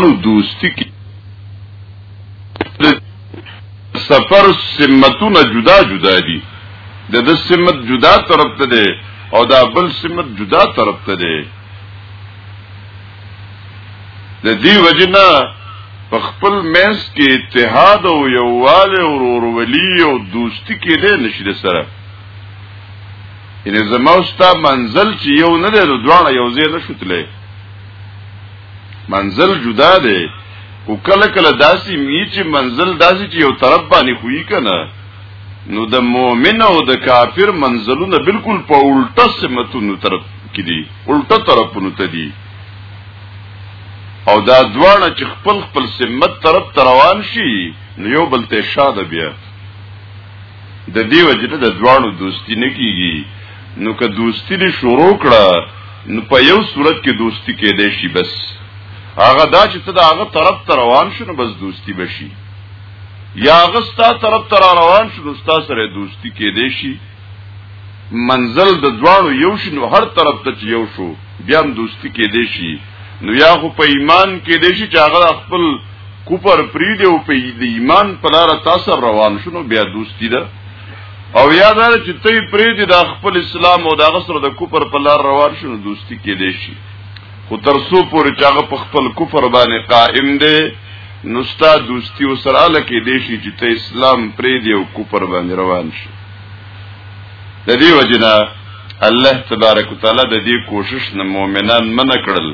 او دوستی کی سفر سمتونه جدا جدا دي د د سمت جدا طرف ته دی او دا بل سمت جدا طرف ته دی د دې وجنه په خپل مینس کې اتحاد او یوواله او ورورولي او دوستی کې نه نشي سره یعنی زما او ستا منزل چې یو نه دی نو دواړه یو ځای نه شوتلې منزل جدا دی او کله کله داسې می چې منزل داسې چې یو طرف باندې خوې کنه نو د مؤمن او د کافر منزلونه بالکل په الټه سمتونو طرف کې دي الټه طرفونو ته دي او دا دواړه چې خپل خپل سمت طرف روان شي نو یو بل ته شاده بیا د دې وجنه د دواړو دوستی نه کیږي نو که دوستی دې شروع کړه نو په یو صورت کې دوستی کېدې شي بس هغه دا چې ته د هغه طرف ته روان شونه بس دوستی بشي یا هغه ستا طرف ته روان شونه ستا سره دوستی کېدې شي منزل د دواړو یو شي نو هر طرف ته یو شو بیا هم دوستی کې دی شي نو یا خو په ایمان کې دی شي چې هغه خپل کوپر پریده او په د ایمان په لار تاسو روان شونو بیا دوستی ده او یادار چې ته پریده د خپل اسلام او د غسر د کوپر په لار روان شونو دوستی کې دی شي خو تر څو پورې چې هغه په خپل کوپر باندې قائم دی نو ستا دوستی او سره لکه دی شي چې ته اسلام پریده او کوپر باندې روان شي د دې وجنه الله تبارک وتعالى د دې کوشش نه مؤمنان منع کړل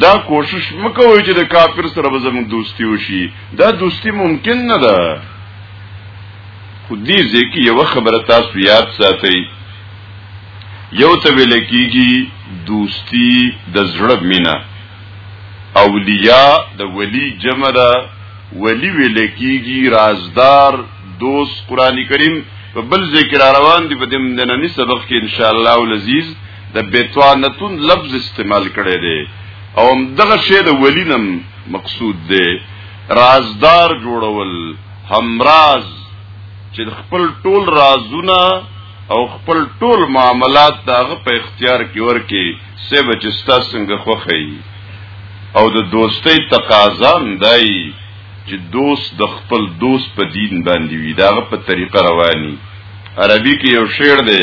دا کوشش مکوئ چې د کافر سره به زموږ دوستی وشي دا دوستی ممکن نه ده خو دې ځکه یو خبره تاسو یاد ساتئ یو ته ویل کیږي دوستی د زړه مینا اولیاء د ولی جمع ده ولی ویل کیږي رازدار دوست قران کریم په بل ذکر روان دی په دې مننه سبق کې ان شاء الله العزیز د بتوانتون لفظ استعمال کړی دی او هم دغه شی د ولینم مقصود دی رازدار جوړول همراز چې خپل ټول رازونه او خپل ټول معاملات داغه په اختیار کې ورکي سه بچستا څنګه خوخی او د دوستۍ تقاضا مدای چې دوست د خپل دوست په دین باندې وي داغه په طریقه رواني عربي کې یو شعر دی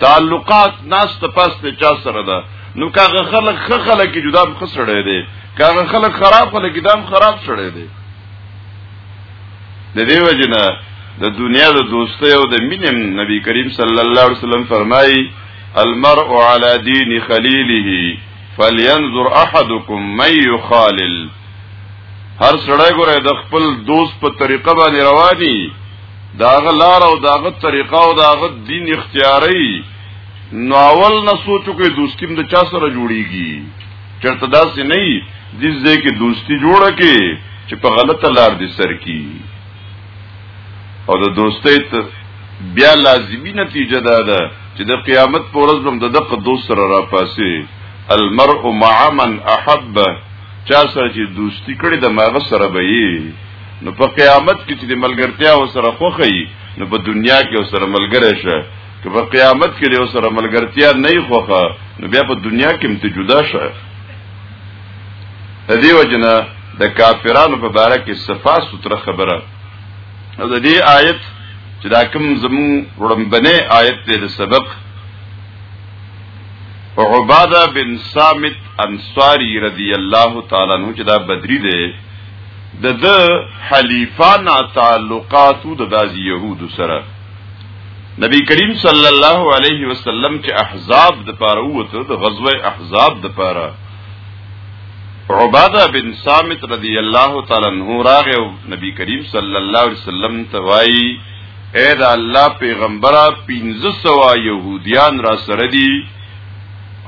تعلقات ناس ته پاس ته چا سره ده نو کاغه خلک خه خلک جدا خسړې دي کاغه خلک خراب خلک دام خراب شړې دي د دې وجنه د دنیا د دوستۍ او د مینې نبی کریم صلی الله علیه وسلم فرمایي المرء على دين خليله فلينظر احدكم من يخالل هر سړی ګره د خپل دوست په طریقه باندې رواني داغه لار او داغه طریقه او داغه دین اختیاري نو اول نه سوچو کې دوستیم د چا سره جوړیږي چرته داسې نه دی د دې کې دوستی جوړه کې چې په غلطه لار دي سر کی او د دوستۍ ته بیا لازمی نتیجه دا ده چې د قیامت پر ورځ هم د دقه دوست سره را پاسي المرء مع من احب چا سره چې دوستی کړي د ماغه سره به یې نو په قیامت کې چې د ملګرتیا او سره خوخی نو په دنیا کې او سره ملګری شه که په قیامت کې له سره ملګرتیا نه خوخه نو بیا په دنیا کې هم ته جدا شه د دې وجنه د کافرانو په باره کې صفا ستره خبره او د دې آیت چې دا کوم زمون وړمبنه آیت دی د سبق عباده بن صامت انصاری رضی الله تعالی عنہ چې دا بدری دی د ده حلیفه نا تعلقاتو د دازي يهودو سره نبی کریم صلی الله علیه وسلم چې احزاب د پاره وته د غزوه احزاب د پاره عباده بن صامت رضی الله تعالی عنہ راغه نبی کریم صلی الله علیه وسلم ته وایي اے دا الله پیغمبره 1500 يهوديان را سره دي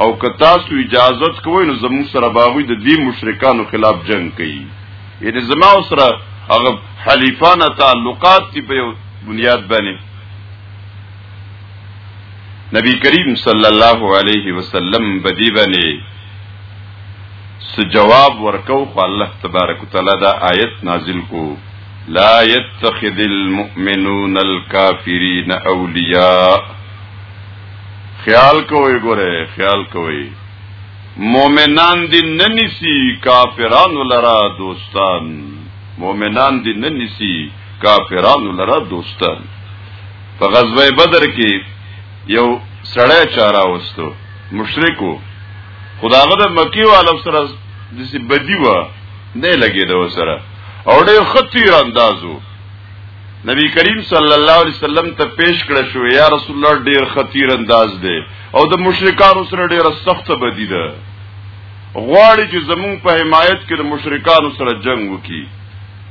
او که تاسو اجازه کوئ نو زموږ سره باغوي د دې مشرکانو خلاف جنگ کوي یعنی زما سره هغه حلیفانه تعلقات دی په بنیاد باندې نبی کریم صلی الله علیه وسلم بدی باندې س جواب ورکو خو الله تبارک وتعالى دا آیت نازل کو لا يتخذ المؤمنون الكافرين اولیاء خیال کوئ ګوره خیال کوئ مؤمنان دی ننسی کافرانو لرا دوستان مؤمنان دی ننسی کافرانو لرا دوستان په غزوه بدر کې یو سړی چارا وستو مشرکو خداغه د مکی والو سره د سی بدی و نه لګیدو سره او ډېر خطیر اندازو نبی کریم صلی الله علیه وسلم ته پیش کړ شو یا رسول الله ډیر خطیر انداز دی او د مشرکانو سره ډیر سخت بدی ده غواړي چې زمون په حمایت کې د مشرکانو سره جنگ وکړي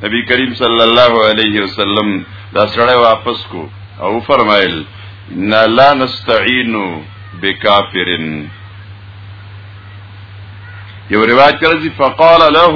نبی کریم صلی الله علیه وسلم دا سره واپس کو او فرمایل ان لا نستعين بکافرن یو روایت کرځي فقال له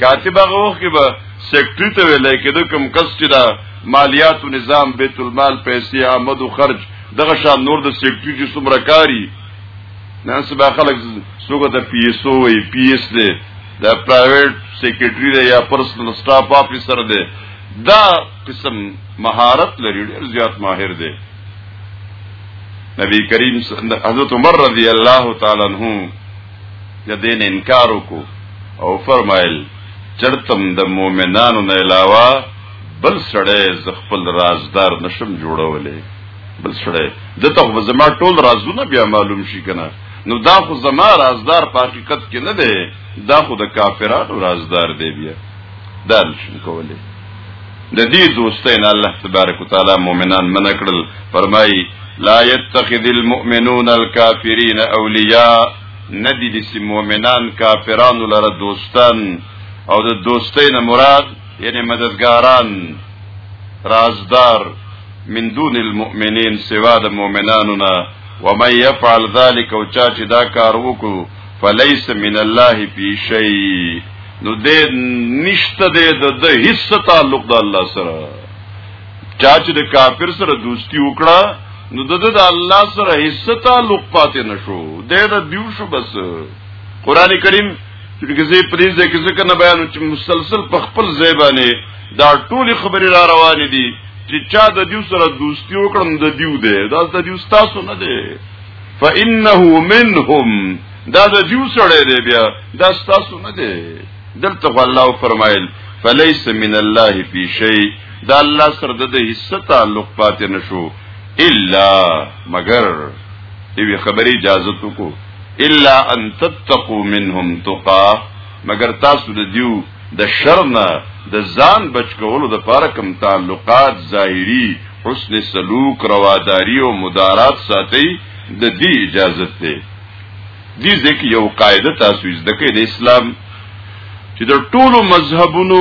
کاتب هغه وخت کې به سیکرټری ته ویل کېده کوم کس چې دا مالیات او نظام بیت المال پیسې آمد او خرج دغه شان نور د سیکرټری چې څومره کاری نن سبا خلک څوګه د پی ایس او وی پی ایس دی د پرایویټ سیکرټری دی یا پرسنل سټاف افیسر دی دا قسم مهارت لري ډیر زیات ماهر دی نبی کریم حضرت عمر رضی الله تعالی عنہ د دین انکار وکړو او فرمایل چرتم د مؤمنانو نه علاوه بل سړی ز خپل رازدار نشم جوړولې بل سړی دته خو زما ټول رازونه بیا معلوم شي کنه نو دا خو زما رازدار په حقیقت کې نه دی دا خو د کافرانو رازدار دی بیا دا نشم کولې د دې دوستۍ نه الله تبارک وتعالى مؤمنان منع کړل فرمایي لا يتخذ المؤمنون الكافرين اولیاء ندی د مؤمنان کافرانو لره دوستان او د دوستۍ نه مراد یعنی مددګاران رازدار من دون المؤمنین سوا د مؤمنانو نه ومن يفعل ذلك او چا چې دا کار وکړو فليس من الله في شيء نو دې نشته دې د د هیڅ تعلق د الله سره چا چې د کافر سره دوستی وکړه نو د د الله سره هیڅ تعلق پاتې نشو دې د دیو شو بس قران کریم چې کزي پریز کې ځکه نه بیان چې مسلسل په خپل ځای باندې دا ټول خبرې را روان دي چې چا د دیو سره دوستی وکړم د دیو دې دا د دیو تاسو نه دې فانه منهم دا د دیو سره دی بیا دا ستاسو نه دی دلته الله فرمایل فلیس من الله فی شیء دا الله سره د حصہ تعلق پاتې نشو الا مگر ایوی خبری اجازه تو کو الا ان تتقوا منهم تقا مگر تاسو د دیو د شرنا د ځان بچ کولو د پاره کم تعلقات ظاهری حسن سلوک رواداری او مدارات ساتي د دې اجازه ته دي ځکه یو قاعده تاسو زده کې د اسلام چې د ټولو مذهبونو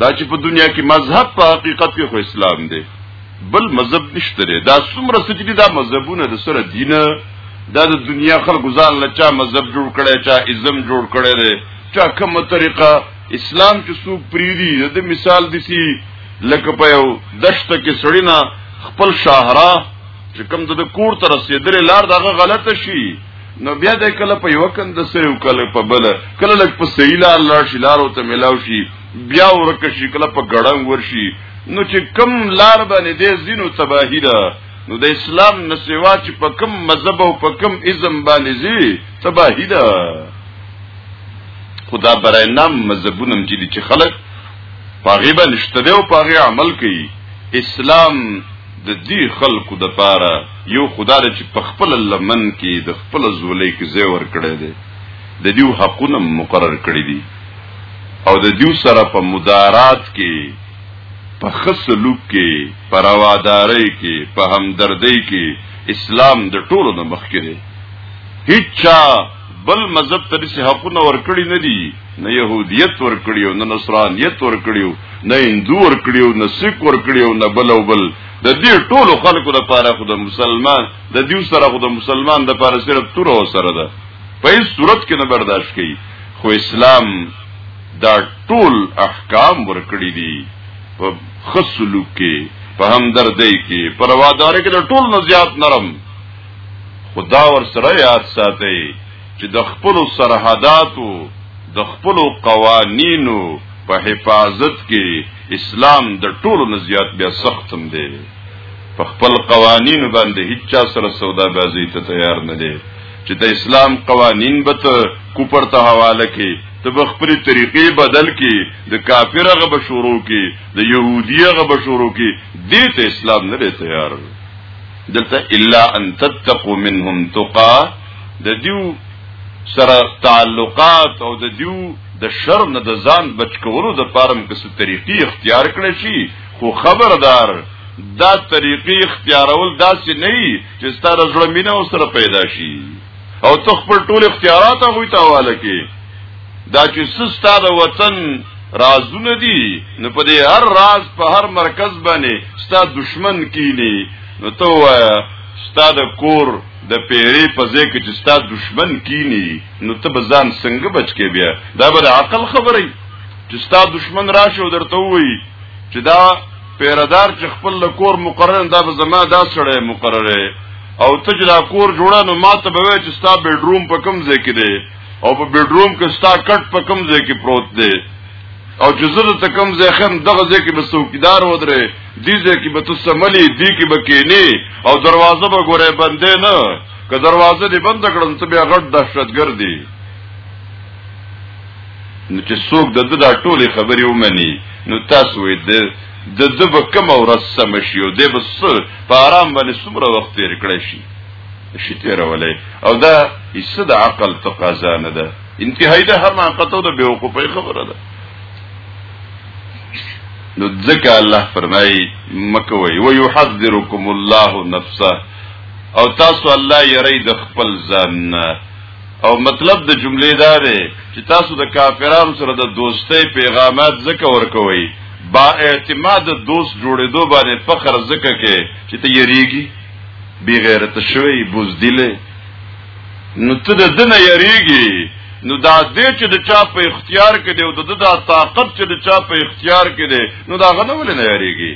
دا چې په دنیا کې مذهب په حقیقت کې خو اسلام دی بل مذهب نشته دی دا څومره سجدي دا مذهبونه د سره دینه دا د دنیا خلکو ځان له چا مذهب جوړ کړي چا ازم جوړ کړي دی چا کومه طریقه اسلام چې څوک پریدي د مثال دسی لکه په یو دشت کې سړینا خپل شاهراه چې کوم د کور تر رسیدلې لار دغه غلطه شي نو بیا د کله په یو کند سره کله په بل کله لک په صحیح لار لار شي لار او ته ملاو شي بیا ورک شي کله په ګړنګ ورشي نو چې کم لار باندې دې زینو تباہی ده نو د اسلام نسوا چې په کم مذهب او په کم ازم باندې زی تباہی ده خدا برای نام مذهبونم چې چې خلک پاغي باندې شته او پاغي عمل کوي اسلام د دې خلکو د پاره یو خدای چې په خپل لمن کې د خپل زولې کې زی ور کړی دی د دې حقونه مقرر کړی دي او د دې سره په مدارات کې په خصلوک کې په روادارۍ کې په همدردۍ کې اسلام د ټولو نه مخکې دی هیڅ بل مذهب ته چې حقونه ورکړي نه دي نه يهوديت ورکړي او نه نصرانيت ورکړي نه هندو ورکړي او نه سیک ورکړي او نه بل او بل د دې ټولو خلکو د پاره خو د مسلمان د دې سره خو د مسلمان د پاره صرف تور او سره ده په هیڅ صورت کې نه برداشت کوي خو اسلام دا ټول احکام ورکړي دي په خصلو کې په همدردۍ کې پر وادار کې د ټول نه زیات نرم خدا ور سره یاد ساتي چې د خپل سرحداتو د خپل قوانینو په حفاظت کې اسلام د ټولو نزيات بیا سختم دی په خپل قوانینو باندې هیڅ چا سره سودا بازی ته تیار نه دی چې د اسلام قوانین به ته کوپر ته حواله کې ته به خپل طریقې بدل کې د کافر هغه به شروع کې د يهودي هغه به شروع کې دې ته اسلام نه تیار دی دلته الا ان تتقوا منهم تقا د دیو سره تعلقات او د دیو د شر نه د ځان بچ کولو د پارم کس طریقې اختیار کړی شي خو خبردار دا طریقې اختیارول داسې نه چې ستاره زړه مینه او سره پیدا شي او ته خپل ټول اختیارات هغه ته حواله کې دا چې سستا د وطن رازونه دي نو په دې هر راز په هر مرکز باندې ستا دشمن کینی نو ته وایا ستا د کور د پیری په ځای کې چې ستا دشمن کینی نو ته به ځان څنګه بچ کې بیا دا به عقل خبرې چې ستا دشمن راشه او درته وایي چې دا پیردار چې خپل له کور مقرر دا به زما دا سړی مقرره او ته چې دا کور جوړه نو ما ته به وای چې ستا بیډروم په کوم ځای کې دی او په بیډروم کې ستا کټ په کوم ځای کې پروت دی او چې زه ته کوم ځای خم دغه ځای کې به څوکیدار ودرې دې ځای کې به ته سملی دې کې به کېنی او دروازه به ګورې بندې نه که دروازه دې بند کړم ته بیا غټ دهشتګردي نو چې څوک د دا ټولې خبرې ومني نو تاسو وې د د د به کم ورځ سم شي او د به سر په آرام باندې څومره وخت تیر کړی شي شي تیرولې او دا هیڅ د عقل تقاضا نه ده انتهایی ده هم قطو د بیوقوفه خبره ده نو ځکه الله فرمایي مکه وي ويحذركم الله نفسه او تاسو الله یری د خپل ځان نه او مطلب د جملې دا دی چې تاسو د کافرانو سره د دوستۍ پیغامات زکه ورکوي با اعتماد دوست جوړېدو باندې فخر زکه کې چې ته یریږي بی غیرت شوی بوزدله نو ته د دنه یریږي نو دا دې چې د چا په اختیار کې دی او د دا طاقت چې د چا په اختیار کې دی نو دا غنول نه یریږي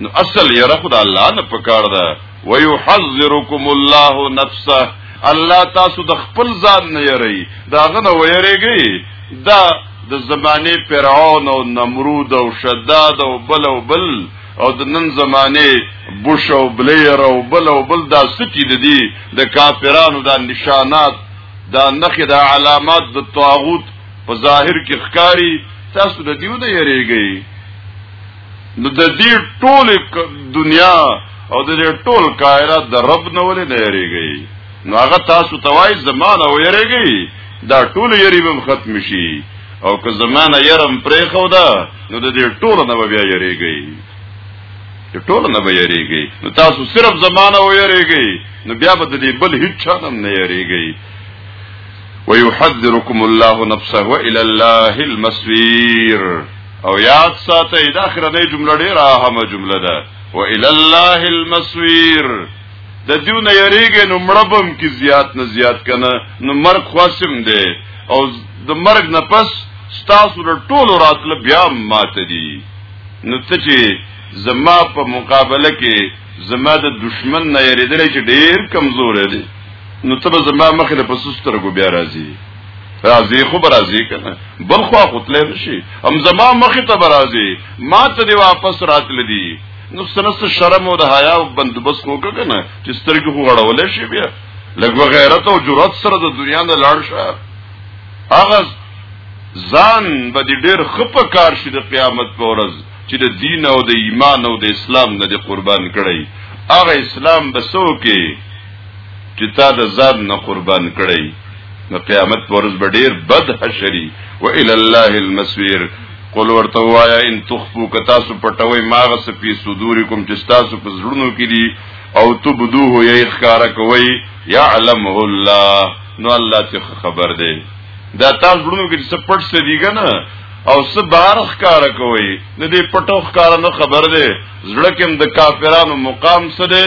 نو اصل یې رخد الله نه پکار ده ويحذركم الله نفسه الله تاسو د خپل ځان نه یری دا غنه ویریږي دا د زمانه فرعون او نمرود او شداد او بل او بل او د نن زمانه بوش او بلیر او بل او بل دا سچې د دې د کافرانو دا نشانات دا نخې دا علامات د طاغوت په ظاهر کې ښکاری تاسو د دیو نه یریږي نو د دې ټول دنیا او د دې ټول کائنات د رب نه ولې نه یریږي نو هغه تاسو توای زمانه و یریږي دا ټول یری به ختم شي او که زمانه یرم پرې خو دا نو د دې ټول نه بیا یریږي د ټول نه به یریږي نو تاسو صرف زمانه و یریږي نو بیا به د دې بل هیڅ چا نه یریږي ويحذركم الله نفسه وإلى الله المصير او یاد ساته دا اخرنۍ جمله ډیره اهمه جمله ده و الى الله المسویر د دیو نه یریږي نو مړبم کی زیات نه زیات کنه نو مرګ خواسم دی او د مرګ نه پس ستاسو د ټولو راتله بیا ماته دي نو ته چې زما په مقابله کې زما د دشمن نه یریدل چې ډیر کمزور دی نو ته زما مخې له پسسترګو بیا راځي راځي خو برازي کنه بل خو خپل نشي هم زما مخ ته برازي ما ته دی واپس راتل دي نو سنس شرم او د حیا او بندوبست کو کنه چې سترګې خو غړولې شي بیا لګو غیرت او جرأت سره د دنیا نه لاړ شه هغه ځان به دې ډېر خپه کار شي د قیامت په ورځ چې د دین او د ایمان او د اسلام نه دې قربان کړي هغه اسلام بسو کې چې تا د ځان نه قربان کړی نو قیامت پرز به ډیر بد حشری و الی الله المسویر قل ورته وایا ان تخفو ک تاسو پټوي ماغه سپی صدورکم چې تاسو په زړونو کې دي او تبدوه یې ښکارا کوي یعلمه الله نو الله ته خبر دی دا تاسو زړونو کې څه پټ څه دیګه نه او څه بار ښکارا کوي نه دې پټو ښکارا نه خبر دی زړه کې د کافرانو مقام څه دی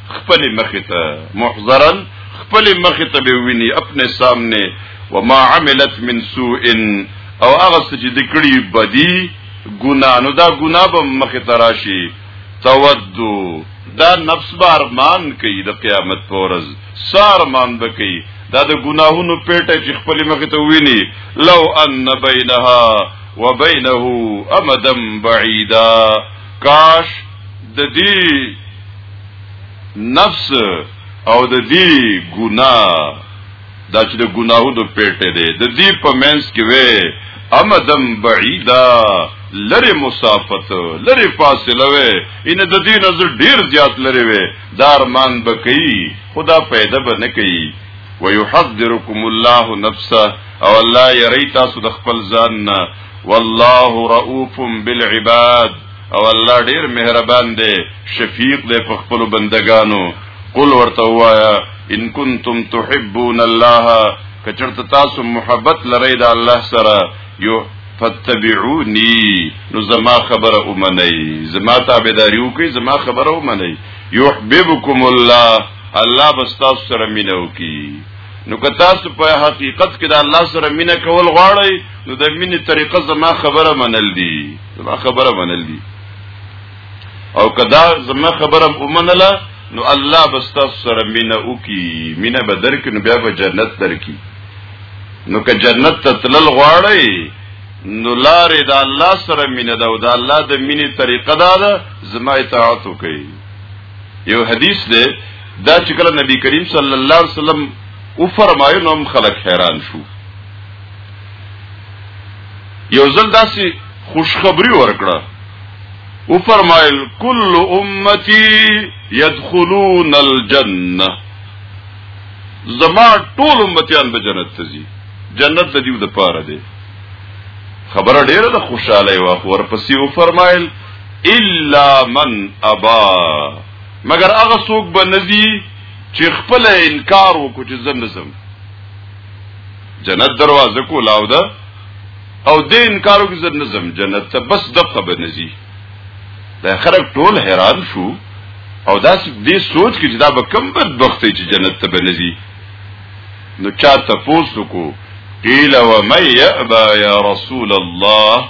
خپل مخ ته محضرا خپل مخ ته به ویني خپل سامنے وما عملت من سوء او هغه چې د کړي بدی ګنا نو دا ګنا به مخ ته راشي تودو دا نفس بارمان کوي د قیامت پورز سارمان بکی دا د ګناهونو پیټه چې خپل مخ ته ویني لو ان بینها وبینه امدا بعیدا کاش د دې نفس او د دې ګناه دا چې د ګناهونو پیټه ده د دې په منځ کې وې امدم بعیدا لری مسافت لری فاصله وې ان د دې نظر ډیر زیات لری وې دارمان بکئی خدا پیدا به نه کوي ويحذركم الله نفسه او الله يري تاسو د خپل ځان نه والله رؤوف بالعباد او الله ډیر مهربان دی شفیق دی په خپل بندگانو قل ورته وایا ان کنتم تحبون الله کچرت تاسو محبت لرئ د الله سره یو فتبعونی نو زما خبره اومنئ زما تابعداري وکي زما خبره اومنئ یحببکم الله الله بس تاسو سره مینه وکي نو که تاسو په حقیقت کې د الله سره مینه کول غواړئ نو د مینې طریقه زما خبره منل دي زما خبره منل دي او کدا زما خبره ومنله نو الله بس تاسو سره مینه وکي مینه به درک نو بیا به جنت درکي نو که جنت ته تلل غواړئ نو لارې د الله سره مینه ده او د الله د مینې طریقه دا ده زما اطاعت وکړئ یو حدیث دی دا چې کله نبی کریم صلی الله علیه وسلم او فرمایو نو خلک حیران شو یو ځل داسې خوشخبری ورکړه او فرمایل کل امتی يدخلون الجنه زما ټول امتیان به جنت ته ځي جنت د دیو د پاره دی خبره ډیره د خوشاله وا خو ورپسې و فرمایل الا من ابا مگر هغه څوک به نزي چې خپل انکار وکړي چې زم نزم جنت دروازه کو لاو ده او د انکارو کې زم نزم جنت ته بس دغه به نزي دا خلک ټول حیران شو او دا دې سوچ کې چې دا به کم بدبخت چې جنت ته بنځي نو چا ته پوسو کو قیل و مې یابا یا رسول الله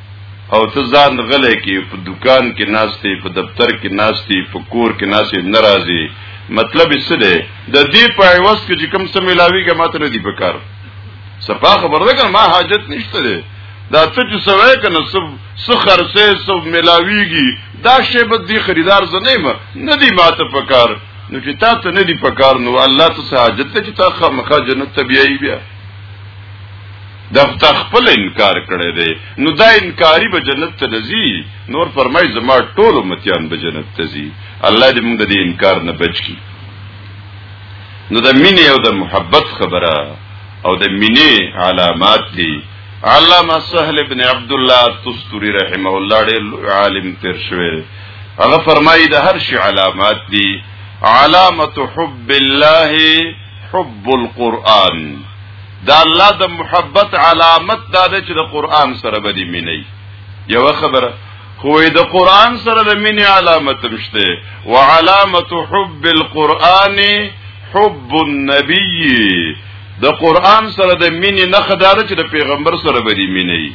او ته ځان غلې کې په دکان کې ناشته په دفتر کې ناشته په کور کې ناشې ناراضي مطلب څه دی د دې په عوض کې چې کم څه ملاويږي ماته نه دی پکار صفه خبر ده کنه ما حاجت نشته دی دا ته چې سوي کنه سب سخر سه سب ملاويږي دا شی به دی خریدار زنه ما نه دی ماته پکار نو چې تا ته نه دی پکار نو الله ته حاجت ته چې تا خامخا جنت ته بیایي بیا, بیا. دغه خپل انکار کړی دی نو دا انکاری به جنت ته نزي نور فرمای زما ټول امتیان به جنت ته ځي الله دې موږ دې انکار نه بچ کی نو د مینې او د محبت خبره او د مینې علامات دي علامه سهل ابن عبد الله تستوری رحمه الله ډېر عالم تیر شوی هغه فرمایي د هر شي علامات دي علامه حب الله حب القرآن دا الله د محبت علامت دا ده چې د قران سره به دي مینه یو خبره خو د قران سره د مینې علامت مشته وعلامه حب القران حب النبي د قران سره د مینې نه خدار چې د پیغمبر سره به دي مینې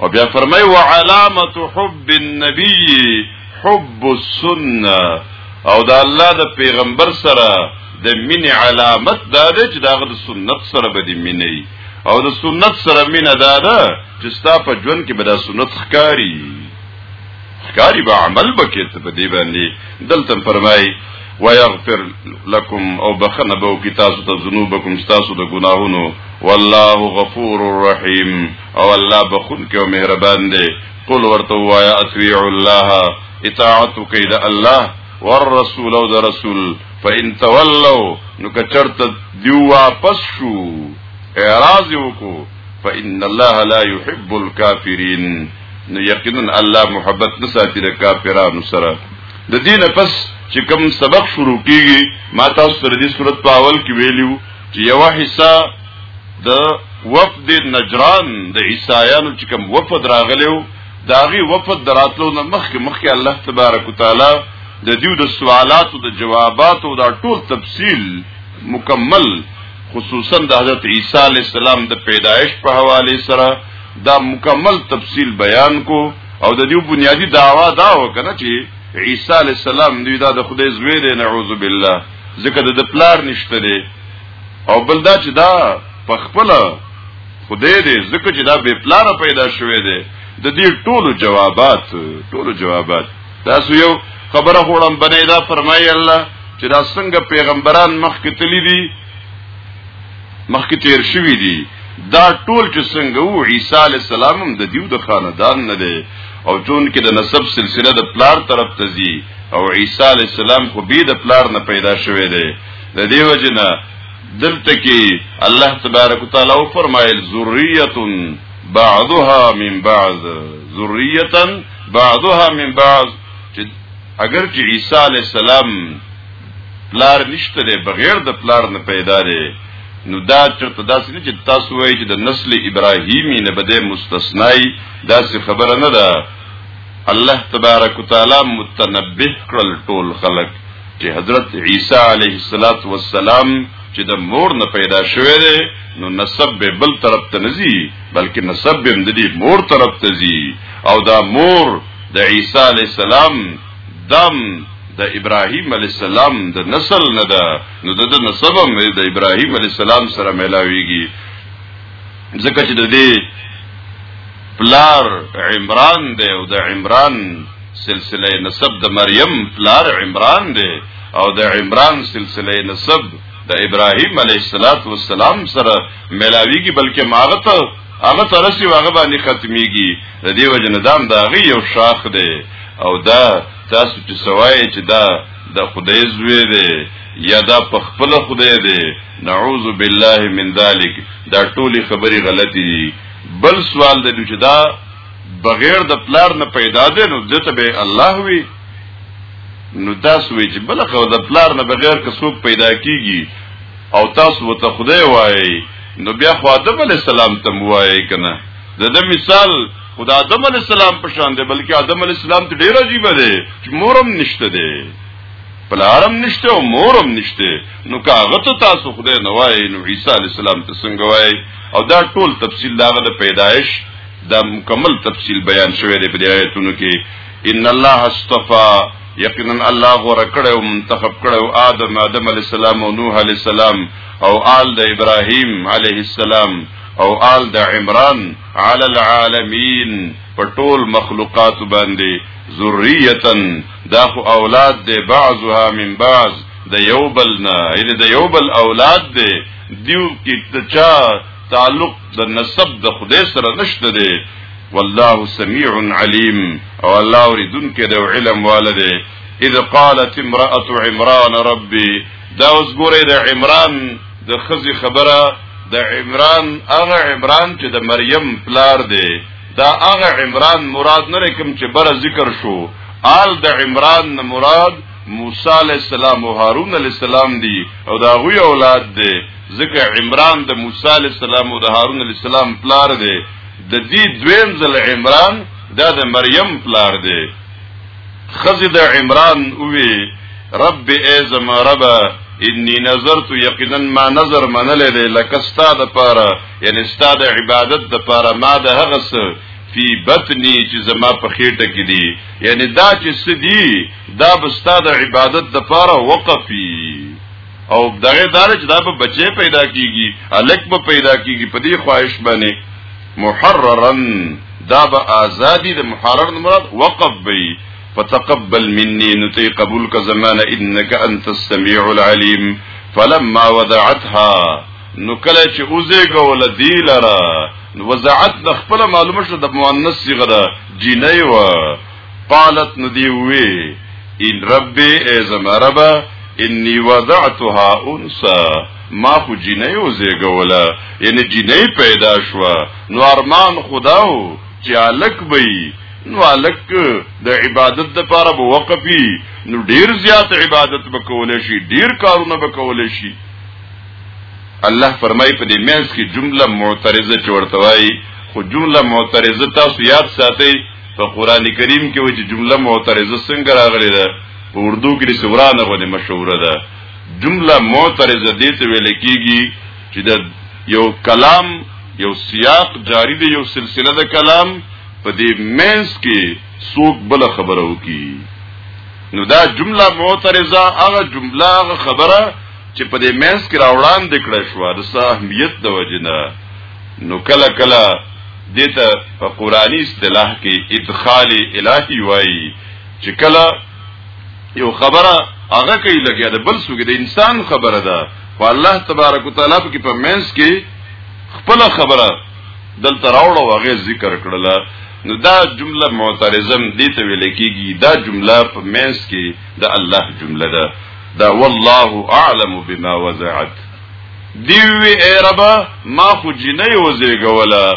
او بیا فرمای وعلامه حب النبي حب السنه او د الله د پیغمبر سره د مینې علامت دا ده چې داغه د سنت سره به دی مینې او د سنت سره مینه دا ده چې ستا په ژوند کې به دا سنت ښکاری ښکاری به عمل بکې ته په دی باندې دلته فرمایي ويغفر لكم او بخنه به کی تاسو ته ذنوبکم تاسو د ګناهونو والله غفور رحیم او الله بخون کې او مهربان دی قل ورته وایا اطیع الله اطاعت کوي د الله والرسول او د رسول فإن تولوا نو کچرت دیو واپس شو اعراض وکړو فإن الله لا يحب الكافرين نو یقینا الله محبت نه ساتي د کافرانو سره د دین پس چې کوم سبق شروع کیږي ما تاسو سره دې صورت په اول کې ویلو چې یو حصہ د وفد نجران د عیسایانو چې کوم وفد راغلیو داغي وفد دراتلو نه مخکې مخکې الله تبارک وتعالى د دیو د سوالاتو د جواباتو دا ټول تفصیل مکمل خصوصا د حضرت عیسی علی السلام د پیدایش په حواله سره دا مکمل تفصیل بیان کو او د دیو بنیادی دعوا دا وکنه چې عیسی علی السلام دوی دا د خدای زوی دی نعوذ بالله ځکه د پلار نشته دی او بل دا چې دا په خپل خدای دې زکه چې دا بے پلار پیدا شوه دی د دې ټولو جوابات ټولو جوابات تاسو یو خبره هوړم بنې دا فرمایي الله چې دا څنګه پیغمبران مخکې تللی دي مخکې تیر شوی دي دا ټول چې څنګه وو عیسی علی السلام هم د دیو د خاندان نه دی او چون کې د نسب سلسله د پلار طرف ته ځي او عیسی علی السلام خو به د پلار نه پیدا شوی دی د دیو جنا دلته کې الله تبارک وتعالى فرمایل ذریه بعضها من بعض ذریه بعضها من بعض چې اگر چې عیسی علی السلام پلار نشته دی بغیر د پلار نه پیدا دی نو دا چرته داسې نه چې تاسو وایي چې د نسل ابراهیمی نه بده مستثنی داسې خبره نه ده الله تبارک وتعالی متنبه کړل ټول خلق چې حضرت عیسی علیه الصلاۃ والسلام چې د مور نه پیدا شوی دی نو نسب به بل طرف ته نزي بلکې نسب به د دې مور طرف ته زی او دا مور د عیسی علی السلام دم د ابراهیم علی السلام د نسل نه ده نو د نسب هم د ابراهیم علی السلام سره ملاویږي ځکه چې د دې پلار عمران دی او د عمران سلسله نسب د مریم پلار عمران دی او د عمران سلسله نسب د ابراهیم علیه السلام سره ملاویږي بلکې ماغه ته هغه ترسي هغه باندې ختميږي د دې وجه نه دام دا غي یو شاخ دی او دا تاسو چې سوای چې دا د خدای زوی دی یا دا په خپل خدای دی نعوذ بالله من ذلک دا ټولي خبري غلطي دي بل سوال دی چې دا بغیر د پلار نه پیدا دی نو دته به الله وی نو تاسو وی چې بل خو د پلار نه بغیر که څوک پیدا کیږي او تاسو وته خدای وایي نو بیا خو آدم علی السلام ته وایي کنه د دې مثال خدا آدم علی السلام په شان دی بلکې آدم علی السلام ته ډیر عجیب دی چې مورم نشته دی پلارم نشته او مورم نشته نو کاغه ته تاسو خدای نه وای نو عیسی علی السلام ته څنګه وای او دا ټول تفصیل داغه د پیدایش دا مکمل تفصیل بیان شوی دی په دې آیتونو کې ان الله استفا یقینا الله غوړه کړه او منتخب کړه او آدم آدم علی السلام او نوح علی السلام او آل د ابراهیم علیه السلام او آل د عمران علی العالمین په ټول مخلوقات باندې ذریه دا خو اولاد دی بعضها من بعض د یو بل نه یعنی د یو بل اولاد دی دیو کې د چا تعلق د نسب د خدای سره نشته دی والله سميع عليم او الله اوریدون کې د علم والده اذ قالت امراه عمران ربي دا اوس ګوره د عمران د خزي خبره د عمران هغه عمران چې د مریم پلار دی دا هغه عمران مراد نه کوم چې بر ذکر شو آل د عمران مراد موسی علی السلام او هارون علی السلام دی او دا غوی اولاد دی ځکه عمران د موسی علی السلام او د هارون علی السلام پلار دی د دې دویم ځل عمران دا د مریم پلار دی خزی د عمران اوی رب ای زما رب انی نظرت یقینا ما نظر منل دی لکستا د پاره یعنی استاد عبادت د پاره ما د هغه څه فی بطنی چې زما په خېټه کې دي یعنی دا چې سدي دا به استاد عبادت د پاره وقفي او دغه دار چې دا به بچي پیدا کیږي الک به پیدا کیږي په دې خواهش باندې محررا دا به ازادي د محرر مراد وقف به فتقبل مني نتي قبول کا زمانه انك انت السميع العليم فلما وضعتها نو کله چې اوزېګو لدی لرا نو وزعت د خپل معلومه شو د مؤنث صيغه ده جینې و قالت ندی وی ان ربي ازم رب اني وضعتها انثى ما خو جینې اوزېګوله یعنی جینې پیدا شو نو ارمان خداو چې الک بئی نو الک د عبادت د پاره به وقفي نو ډیر زیات عبادت وکول شي ډیر کارونه وکول شي الله فرمای په دې مینس کې جمله معترضه چې ورته وایي خو جمله معترضه تاسو یاد ساتئ په قران کریم کې وایي جمله معترضه څنګه راغلې ده په اردو کې د سورانه غوډه مشهوره ده جمله معترضه دې ته ویل کېږي چې د یو کلام یو سیاق جاری دی یو سلسله د کلام په دې مینس کې څوک بل خبره وکي نو دا جمله معترضه هغه جمله هغه خبره چې په دې مینس کې راوړان د کړه شو د اهمیت د وجنه نو کله کله دته په قرآنی اصطلاح کې ادخال الهی وای چې کله یو خبره هغه کوي لګیا د بل سوګ د انسان خبره ده خو الله تبارک وتعالى په کې په مینس کې خپل خبره دلته راوړو هغه ذکر کړل نو دا جمله معترضم دي ته ویل کېږي دا جمله په مینس کې د الله جمله ده دا والله اعلم بما وزعت دیوی ای ربا ما خو جنې وزیګولا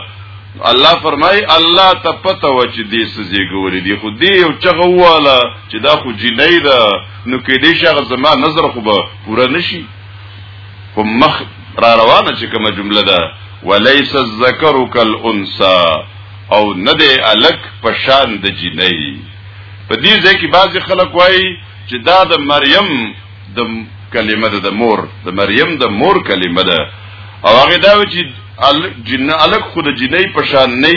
الله فرمای الله ته پته و چې دې سزې ګورې دي خو دې یو چغه واله چې دا خو جنې ده نو کې دې شغه زما نظر خو به پوره نشي خو مخ را روانه چې کومه جمله ده وليس الذکر کالانثى او نه دې الک پشان د جنې په دې ځکه بعض خلک وایي چې دا د مریم د کلمه ده د مور د مریم د مور کلمه ده او هغه دا و چې جن الک خود جنې پشان نه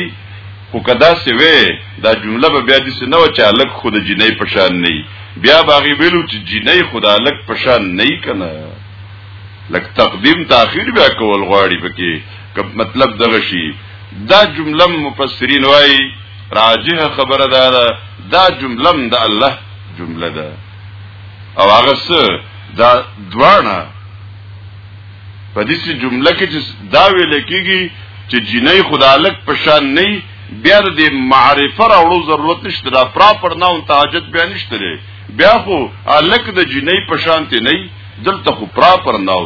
خو کدا سی وې دا جمله به بیا د سنو چې الک خود جنې پشان نه بیا باغی ویلو چې جنې خدا الک پشان نه کنه لک تقدیم تاخير بیا کول غواړي پکې کب مطلب دغه شي دا جمله مفسرین وایي راجح خبره دا ده دا جمله د الله جمله ده او هغه څه دا دواړه په دې جمله کې چې دا ویل کېږي چې جنې خدالک پشان نه بیا د معرفه راوړو ضرورت نشته دا پراپر نه او تاجت بیا نشته بیا خو الک د جنې پشان ته نه دلته خو پراپر نه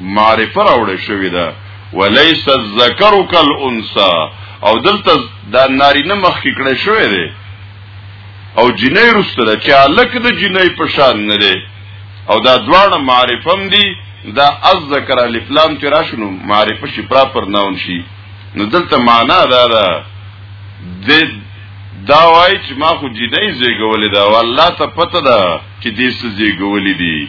معرفه راوړې شوې ده وليس الذکر کالانثى او دلته دا نارینه مخ کې کړه شوې ده او جنې رسته چې الک د جنې په شان نه ده او دا دواړه معرفم دي دا از ذکر الف لام چې راشنو معرفه شي پراپر ناون شي نو دلته معنا دا ده د دا وای چې ما خو جنې زیګولې دا والله ته پته ده چې دې څه زیګولې دي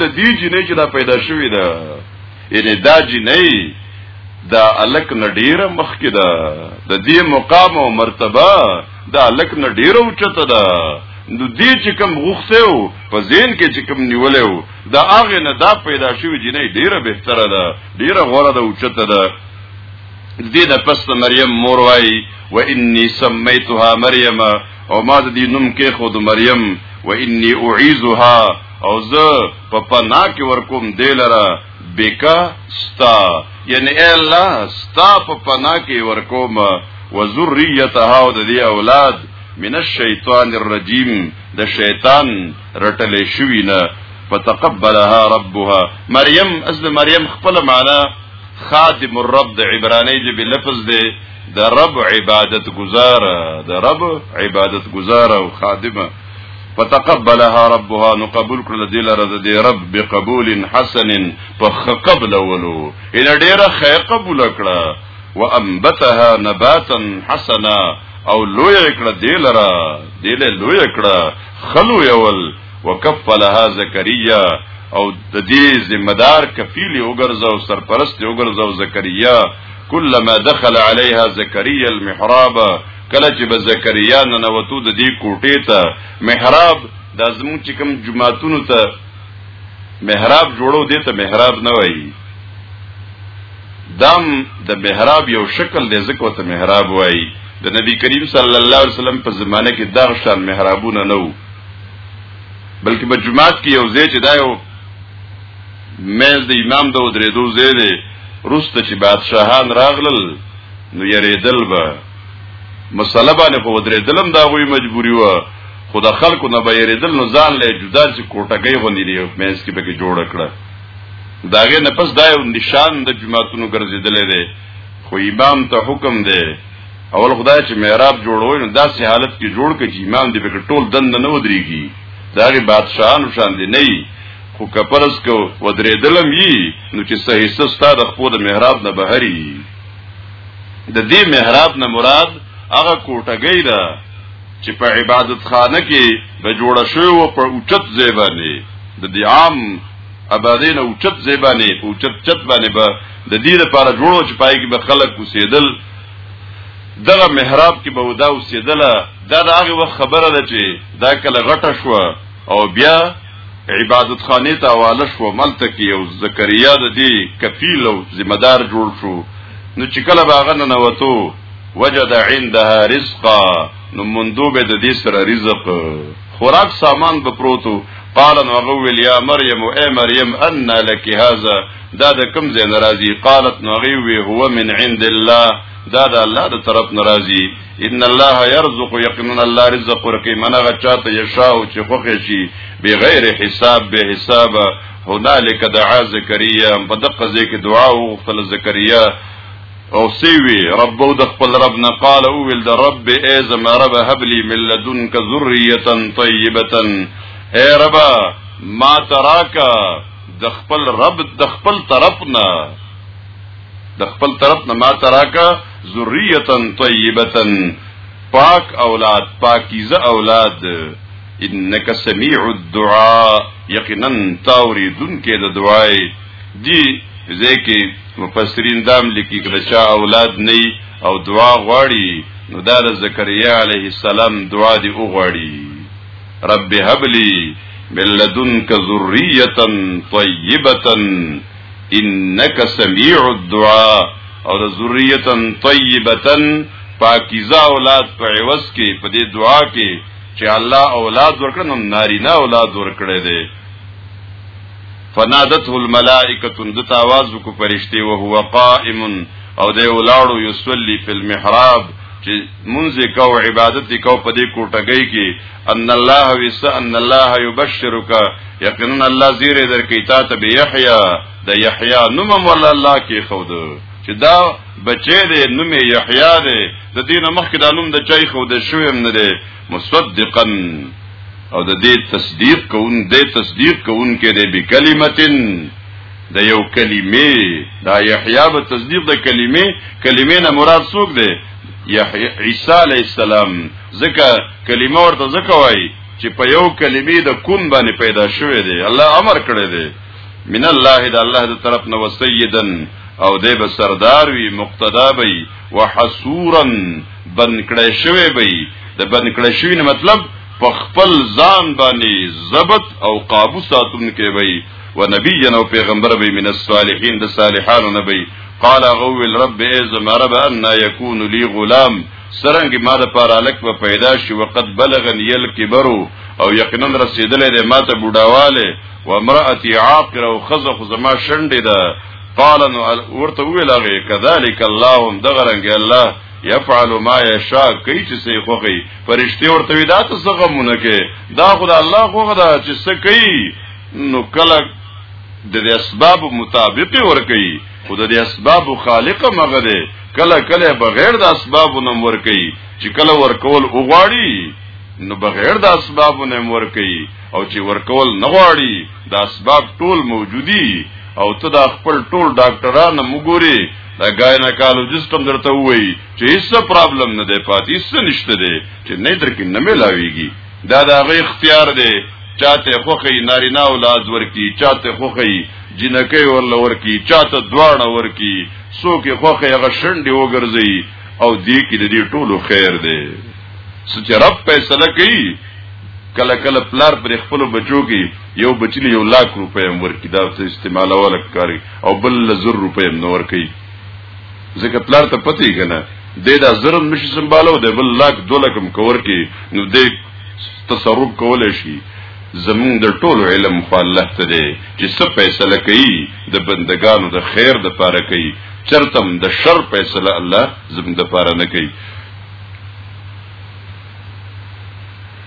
د دې جنې چې دا پیدا شوې ده یعنی دا جنې دا الک نډیره مخکې ده د دې مقام او مرتبه دا الک نډیره اوچته ده نو دې چې کم غوښته او په زین کې چې کم نیولې او دا هغه نه دا پیدا شوې جنې ډیره بهتره ده ډیره غوړه ده اوچته ده دې د پس مریم مور وای و انی سمیتها مریم او ما د دې نوم کې خود مریم و انی اعیذها او زه په پنا کې ورکوم دلرا بکا ستا یعنی الله ستا په پنا کې ورکوم و ذریتها او د دې اولاد من الشیطان الرجیم د شیطان رټلې شوی نه فتقبلها ربها مریم اصل مریم خپل معنا خادم الرب د عبرانی جبه لفظ دی د رب عبادت گزار د رب عبادت گزار او خادمه فتقبلها ربها نو قبول کړل دی لره د رب بقبول حسن په قبل ولو ان ډیره خیر قبول کړه وانبتها نباتا حسنا او لوی کړه دی لره دی له لوی کړه خلو یول وکفلها زکریا او د دې ذمہ دار کفیل وګرځاو سرپرست وګرځاو زکریا کلما دخل عليها زكريا المحراب کله چې به زکریا ننوتو د دې کوټې ته محراب د زمون چې کوم جمعاتونو ته محراب جوړو دې ته محراب نه وایي دم د محراب یو شکل دی ځکه ته محراب وایي د نبی کریم صلی الله علیه وسلم په زمانه کې دغه شان محرابونه نه وو بلکې په جمعات کې یو ځای چې دا یو میز د امام د ودریدو ځای دی روسته چې بادشاهان راغلل نو یریدل به مسله باندې په ودریدلم دا غوي مجبوری و خو د خلکو نه به یریدل نو ځان له جدا چې کوټګۍ غونډې دی میز کې به جوړ کړه داغه نه پس دا یو نشان د جماعتونو ګرځیدل دی خو امام ته حکم دی اول خدای چې محراب جوړوي نو داسې حالت کې جوړ کړي چې امام دې په ټول دند نه ودرېږي دا غي بادشاہانو شان دي نه خو کپرس کو ودرېدلم یي نو چې صحیح سستا د خپل محراب نه بهري د دې محراب نه مراد هغه کوټګی ده چې په عبادت خانه کې به جوړ شوی او په اوچت زیبانی د دې عام آبادین اوچت زیبانی اوچت چت باندې به د دې لپاره جوړو چې پای کې به خلک وسیدل دغه محراب کې به ودا اوسېدله دا د هغه وخت خبره ده چې دا کله غټه شو او بیا عبادت خانه ته حواله شو ملته کې یو زکریا د دې کفیل او ذمہ دار جوړ شو نو چې کله باغ نه نوتو وجد عندها رزقا نو مندوب د دې سره رزق خوراک سامان به پروتو قال نو هغه ویل یا مریم او ای مریم ان لک هذا دا د کوم ځای ناراضي قالت نو هغه وی هو من عند الله دا د الله د طرف ناراضي ان الله يرزق يقينا الله رزق ورکي منغه چاته یشاء چې خوښ شي بغیر حساب به حساب هنالک دعا زکریا په دقه ځکه دعا وغوښتل زکریا او سیوی رب او د خپل رب نه قال او ول د رب ای زما رب هب لي من لدنک ذریه طیبه ای رب ما تراکا د خپل رب د خپل طرف نه د خپل طرف نه ما تراکا ذریه طیبه پاک اولاد پاکیزه اولاد انک سمیع الدعاء یقینا تاوریدون کې د دعای دی ځکه مفسرین دام لیکي کړه چا اولاد نه او دعا غواړي نو دا د زکریا علیه السلام دعا دی او غواړي رب هب لي من لدنك ذريه طيبه انك سميع الدعاء او د ذریه طیبه پاکیزه اولاد په عوض کې په دې دعا کې چې الله اولاد ورکړنم نارینه اولاد ورکړي دي فنادته الملائکه دته आवाज وکړو پرشتي او هو قائم او دی ولاړو یصلی فی المحراب چې منځ کو عبادت کو په دې کوټګۍ کې ان الله وس ان الله یبشرک یقینا الله زیره درکې تا ته به یحیا د یحیا نوم ول الله کې خود چې دا بچی دی نوم یحیا دی د دین مخکې د نوم د چای خود شویم نه دی مصدقا او د دې تصدیق کوون د تصدیق کوون کې د بکلمتن د یو کلمې دا یحیی به تصدیق د کلمې کلمې نه مراد څوک دی یحیی عیسی علی السلام ځکه کلمه ورته ځکه وایي چې په یو کلمې د کون باندې پیدا شوې دی الله امر کړی دی من الله د الله د طرف نو سیدن او دی به سردار وي مقتدا وي وحسورا بنکړې شوی به د بنکړې شوی مطلب په خپل ځان باندې ضبط او قابو ساتونکې وي و نبی او پیغمبر به من الصالحین د صالحانو نبی قال غول رب ازم رب ان يكون لي غلام سرنګ ما د پاره لک په پیدا شي وقد بلغن يل کبرو او یقینا رسیدلې ده ما ته بډاواله و امراتي عاقره او خزه خزما شنډه ده قال نو ورته ویل هغه کذالک الله دغه رنګ الله يفعل ما يشاء کوي چې سي خوخي فرشتي ورته وی دا ته څنګه مونږه کې دا خدای الله خوغه دا چې څه کوي نو کله د دې اسباب مطابق ور کوي خو د دې اسباب خالق مغه ده کله کله بغیر د اسباب نوم ور کوي چې کله ور کول وغواړي نو بغیر د اسباب نوم ور کوي او چې ور کول نه غواړي دا اسباب ټول موجودي او ته دا خپل ټول ډاکټران مګوري دا ګایناکالوجست هم درته وایي چې هیڅ پرابلم نه دی پاتې هیڅ نشته دی چې نه درکې نه ملاويږي دا د هغه اختیار دی چاته خوخی نارینه اولاد ورکی چاته خوخی جنکی ورل ورکی چاته دواړه ورکی څوک خوخی هغه شنډي وګرځي او دې کې د دې ټولو خیر دی سچ رب فیصله کوي کله کله پلار پر خپل بچو کې یو بچی له یو لاک روپۍ هم ورکړي دا څه استعمال ولا کاری او بل له زر روپۍ هم نور کوي ځکه پلار ته پته یې کنه د دا زرم نشي سمبالو د بل لاک دولکم کور کې نو د تصرف کولای شي زمون د ټولو علم خو الله ته دی چې څه فیصله کوي د بندگانو د خیر د پاره کوي چرتم د شر فیصله الله زمون د پاره نه کوي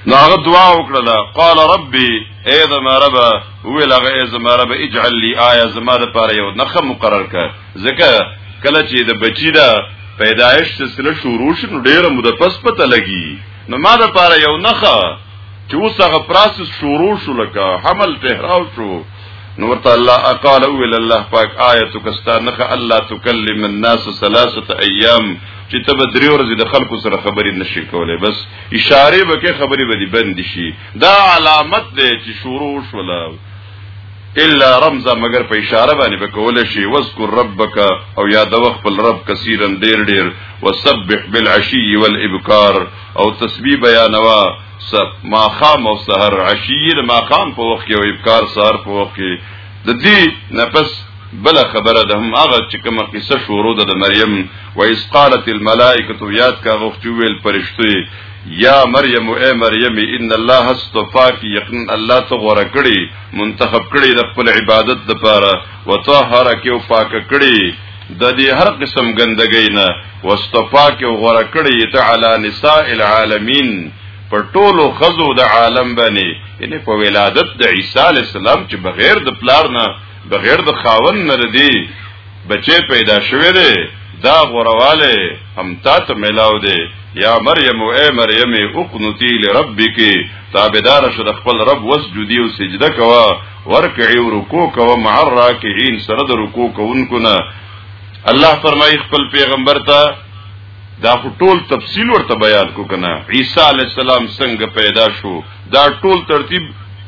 نو هغه دعا وکړه قال ربي اے زما رب ویل هغه اے زما رب اجعل لي آیا زما د پاره یو نخ مقرر کړ ځکه کله چې د بچی دا پیدایش سلسله شروع شنو ډیره مده پس پته لګي نو ما د پاره یو نخ چې اوس هغه پروسس شروع شو لکه حمل تهراو شو نو ورته الله قال ویل الله پاک آیتک استانخ الله تکلم الناس ثلاثه ایام چې ته به درې ورځې د خلکو سره خبرې نشي کولای بس اشاره به کې خبرې به دې بند شي دا علامت دی چې شروع شولا الا رمزا مگر په اشاره باندې به کول شي واذكر ربك او یاد خپل رب کثیرا ډیر ډیر وسبح بالعشي والابكار او تسبیح بیانوا سب ما خام او سحر عشیر ما خام په وخت کې او ابکار سحر په وخت کې د دې نفس بل خبره ده هم هغه چې کومه قصه شروع ده د مریم و اس قالت الملائکه یاد کا غوښتي ویل پرشتي یا مریم اے مریم ان الله استفاک یقین الله ته غوړه کړی منتخب کړی د خپل عبادت د پاره وطهره کې او پاک کړی د دې هر قسم ګندګۍ نه واستفاک او غوړه کړی ته علی نساء العالمین پر ټولو خزو د عالم باندې یعنی په ولادت د عیسی علی السلام چې بغیر د پلار نه بغیر د خاون نه دی بچی پیدا شوی دی دا غورواله هم تا ته ملاو دی یا مریم او اے مریم اقنتی لربک تابعدار شو د خپل رب وسجدی او سجده کوا ورکعی او رکوع کوا مع الراکعين سره د رکوع کوونکو نه الله فرمای خپل پیغمبر ته دا ټول تفصیل ورته بیان کو کنه عیسی علی السلام څنګه پیدا شو دا ټول ترتیب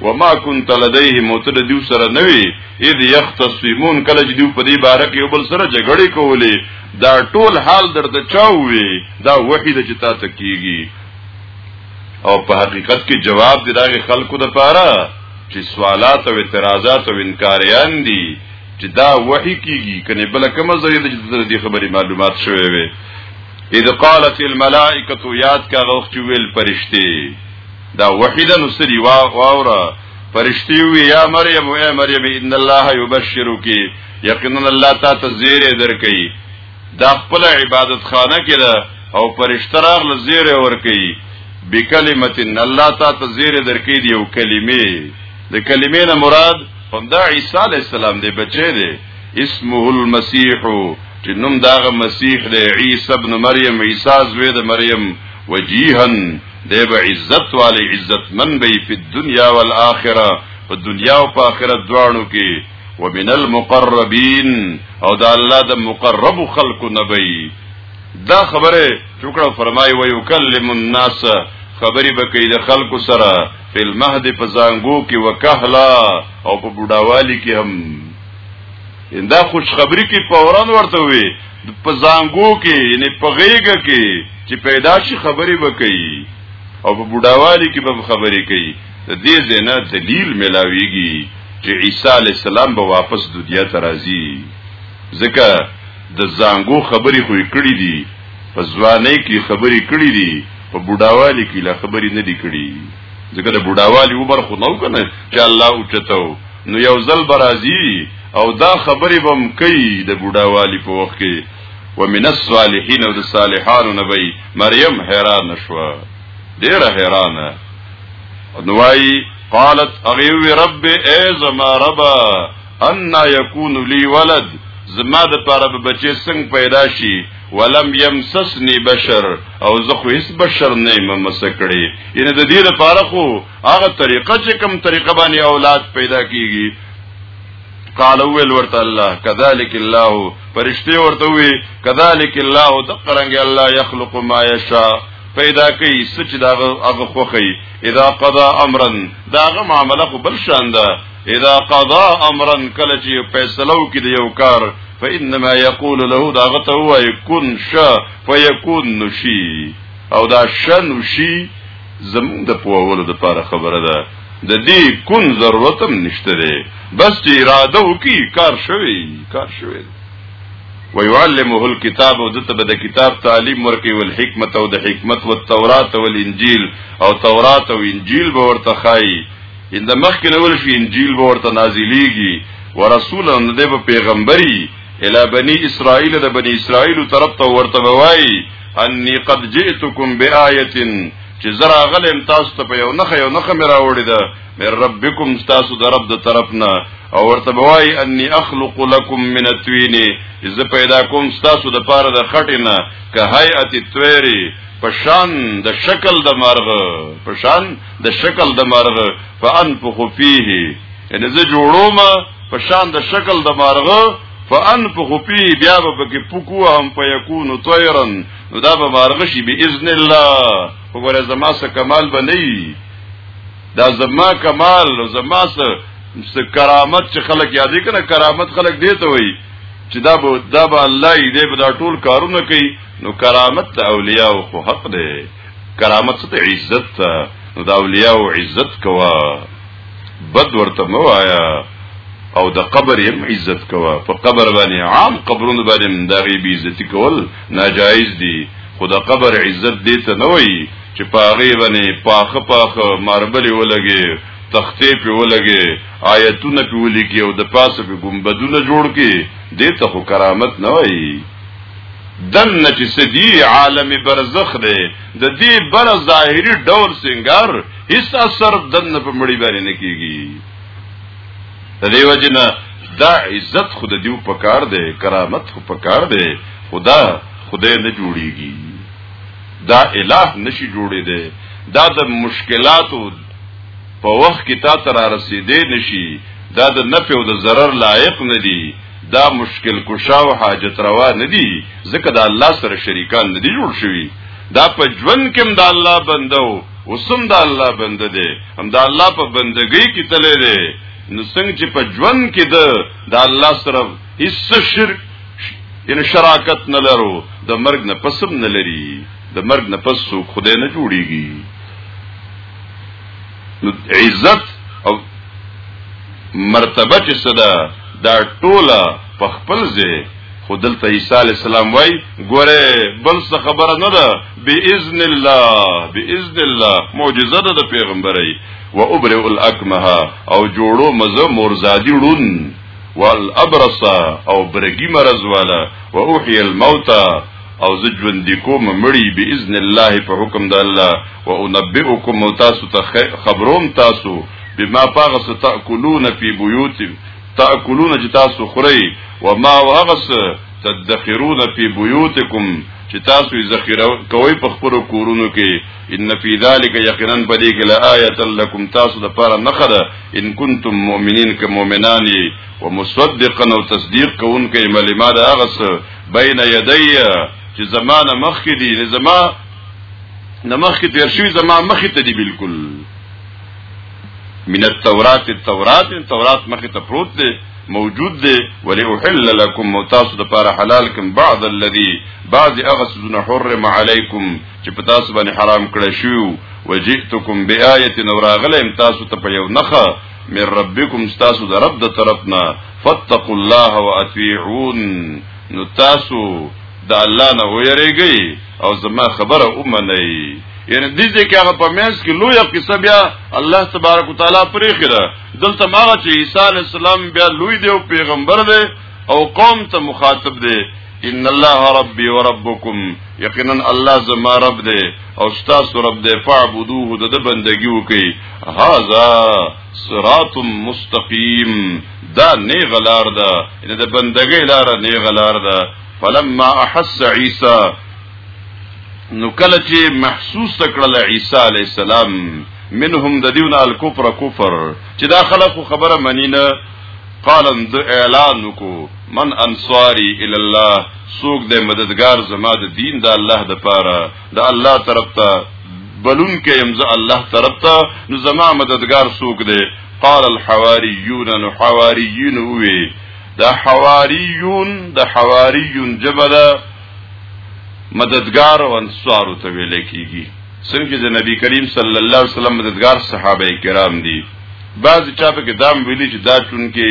وما كنت لديهم وتل دیو سره نوي اذ يختصمون کله چې دیو په دې باره کې یو بل سره جګړه کولې دا ټول حال درته چاوي دا وحید چې تا ته کیږي او په حقیقت کې جواب دی داغه خلکو د پاره چې سوالات او اعتراضات او انکاریان دي چې دا وحی کیږي کنه بل کوم ځای د دې خبرې معلومات شوي وي اذ قالت الملائکه یاد کا غوښتي ویل پرشته دا وحیدا نو سری وا واورا فرشتي وی یا مریم اے مریم ان الله یبشرک یقینا الله تا ته زیره درکې دا خپل عبادت خانه کې ده او فرشتہ راغله زیره ورکې بکلمت ان الله تا ته زیره درکې دی او کلمې د کلمې نه مراد همدا عیسی علی السلام دی بچی دی اسمه المسیح چې نوم داغه مسیح دی عیسی ابن مریم عیسی زوی د مریم وجیهن دی به عزت والی عزت من به په دنیا او آخرت په دنیا او په آخرت دواړو کې ومن المقربین او دا الله د مقرب خلقو نبی دا خبره چوکړه فرمای و یکلم الناس خبرې به کوي د خلکو سره په المهد په زنګو کې وکهلا او په بډاوالي کې هم انده خوش خبری کی فورا ورته وی په زنګو کې یعنی په غیګه کې چې پیدا شي خبرې وکړي او په بډاوالي کې به خبرې کوي د دې زنا دلیل ملاويږي چې عیسی علی السلام به واپس دنیا ته راځي ځکه د زنګو خبرې خو کړې دي په ځواني کې خبرې کړې دي په بډاوالي کې لا خبرې نه دي کړې ځکه د بډاوالي عمر خو نو کنه چې الله او چتاو نو یو ځل برازي او دا خبرې بم کوي د بډاوالي په وخت کې ومن الصالحین او د صالحانو نبی مریم حیران شوه ډیر حیران نوای قالت اغیو رب ای زما ربا ان یکون لی ولد زما د پاره به بچی څنګه پیدا شي ولم یمسسنی بشر او زه خو هیڅ بشر نه یم مسکړی ان د دې لپاره خو هغه طریقه چې کوم طریقه باندې اولاد پیدا کیږي قال ویل ورته الله كذلك الله فرشتي ورته وی كذلك الله تقرنګ الله يخلق ما يشاء پیدا کوي سچ داغه هغه خوخي اذا قضا امرا داغه معاملې خو بل شان ده اذا قضا امرا کله چې فیصلو کې دی یو کار فانما یقول له دا غته وای کن ش فیکون نشی او دا شن وشي زمون د پوولو د پاره خبره ده د دې کون ضرورت هم نشته ده بس چې اراده وکي کار شوی کار شوی ويعلمه الكتاب او دته به د کتاب تعلیم ورکي او حکمت او د حکمت او تورات او انجیل او تورات او انجیل به ورته خای ان د مخکې نه ول شي انجیل به ورته نازلېږي ورسولا د دې په پیغمبري الی بنی اسرائیل د بنی اسرائیل طرف ته ورته وای انی قد جئتکم بآیه چې زرا غلم تاسو ته په یو نخ یو نخ مې راوړی ده مې ربکم تاسو د رب د طرف نه او ورته وای انی اخلق لكم من التوین از پیدا کوم تاسو د پاره د خټینه که هیئه الطیر پشان د شکل د مرغ پشان د شکل د مرغه فانفخ فيه یعنی زه جوړوم په شان د شکل د مرغه فانفخ فيه بیا به کې پکو هم فیکون طیرا نو دا به مرغه شي باذن الله وګوره زما سره کمال به نه دا زما کمال زما سره کرامت چې خلک یادې کنه کرامت خلک دی ته وایي چې دا به دا به الله دې به دا ټول کارونه کوي نو کرامت اولیاء خو حق دی کرامت څه ته عزت ته نو د اولیاء او عزت کوا بد ورته موایا او د قبر هم عزت کوا په قبر باندې عام قبرونه باندې د غیب عزت کول ناجایز دي خو د قبر عزت دې ته نه وایي چې په هغه باندې پاخه پاخه ماربل ولګي تختې په ولګي آیتونه په ولګي او د پاسه په ګمبدونه جوړ کې دې ته خو کرامت نه وایي دنه چې سدي عالم برزخ دی د دې بر ظاهري ډول سنگار هیڅ اثر دنه په مړی باندې نه کیږي د دې وجنه دا عزت خود دیو پکار دی کرامت خو پکار دی خدا خدای نه جوړیږي دا الہ نشي جوړې دی دا د مشکلاتو په وخت کې تا تر رسیدې نشي دا د نفع او د ضرر لایق نه دی دا مشکل کشا او حاجت روا نه دي ځکه دا الله سره شریکان نه دي جوړ شوی دا په ژوند کې د الله بنده او وسم د الله بنده دی هم د الله په بندګۍ کې تللی دی نو څنګه چې په ژوند کې د د الله سره هیڅ شرک ان شراکت نه لرو د مرګ نه پسم نه لري د مرګ نه پس څوک خدای نه جوړیږي نو عزت او مرتبه چې صدا دا ټوله په خپل ځای خو دلته عیسی علی السلام وای ګوره بل څه خبره نه ده باذن الله باذن الله معجزه ده د پیغمبري و ابرئ الاکمه او جوړو مزه مورزادی ړون والابرص او برګی مرز والا و اوحی الموتى او زه ژوند کوم مړی باذن الله په حکم د الله او انبئکم تاسو ته خبروم تاسو بما پاغه ستاکلون فی بیوت تاکلون چې تاسو خوري و ما واغس تدخرون فی بیوتکم چې تاسو یې ذخیره کوئ په خپل کورونو کې ان فی ذلک یقینا پدې کې لآیه لکم تاسو د پاره نخره ان کنتم مؤمنین ک مؤمنانی ومصدقا او تصدیق کوونکې ملما د هغه بین یدی چې زما نه مخکې دي نه زما نه مخکې تیر شوی زما مخې ته دي بالکل من التورات التورات تورات مخې ته پروت دی موجود دی ولی احل لكم متاسو د پاره حلال کوم بعض الذي بعض اغسذن حرم عليكم چې په تاسو باندې حرام کړی شو وجئتكم بآیه نوراغله تاسو ته په یو نخه من ربکم تاسو د رب د طرفنا فتقوا الله واطيعون نو تاسو د الله نه ویریږئ او زما خبره ومنئ یعنی د دې کې هغه په مېز کې لوی قصه بیا الله تبارک وتعالى پرې خره دلته ماغه چې عیسی علی السلام بیا لوی دی او پیغمبر دی او قوم ته مخاطب دی ان الله ربي وربكم یقینا الله زما رب دی او تاسو رب دی فعبدوه د بندگی وکي هذا صراط مستقيم دا نه غلار ده ان د بندګۍ لار نه غلار ده فلما احس عيسى نو کله چې محسوس کړل عيسى عليه السلام منهم د دیونه الکفر کفر چې دا خلکو خبره منی نه قال د اعلان کو من انصاری الی الله سوق د مددگار زما د دین د الله د پاره د الله طرف ته بلون کې يم زه الله طرف ته نو زما مددگار څوک دی قال الحواریون نو حواریون وی دا حواریون د حواریون جبدا مددگار او انصار ته ویل کیږي څنګه چې نبی کریم صلی الله علیه وسلم مددگار صحابه کرام دي بعض چا په کې دام ویلي چې دا چون کې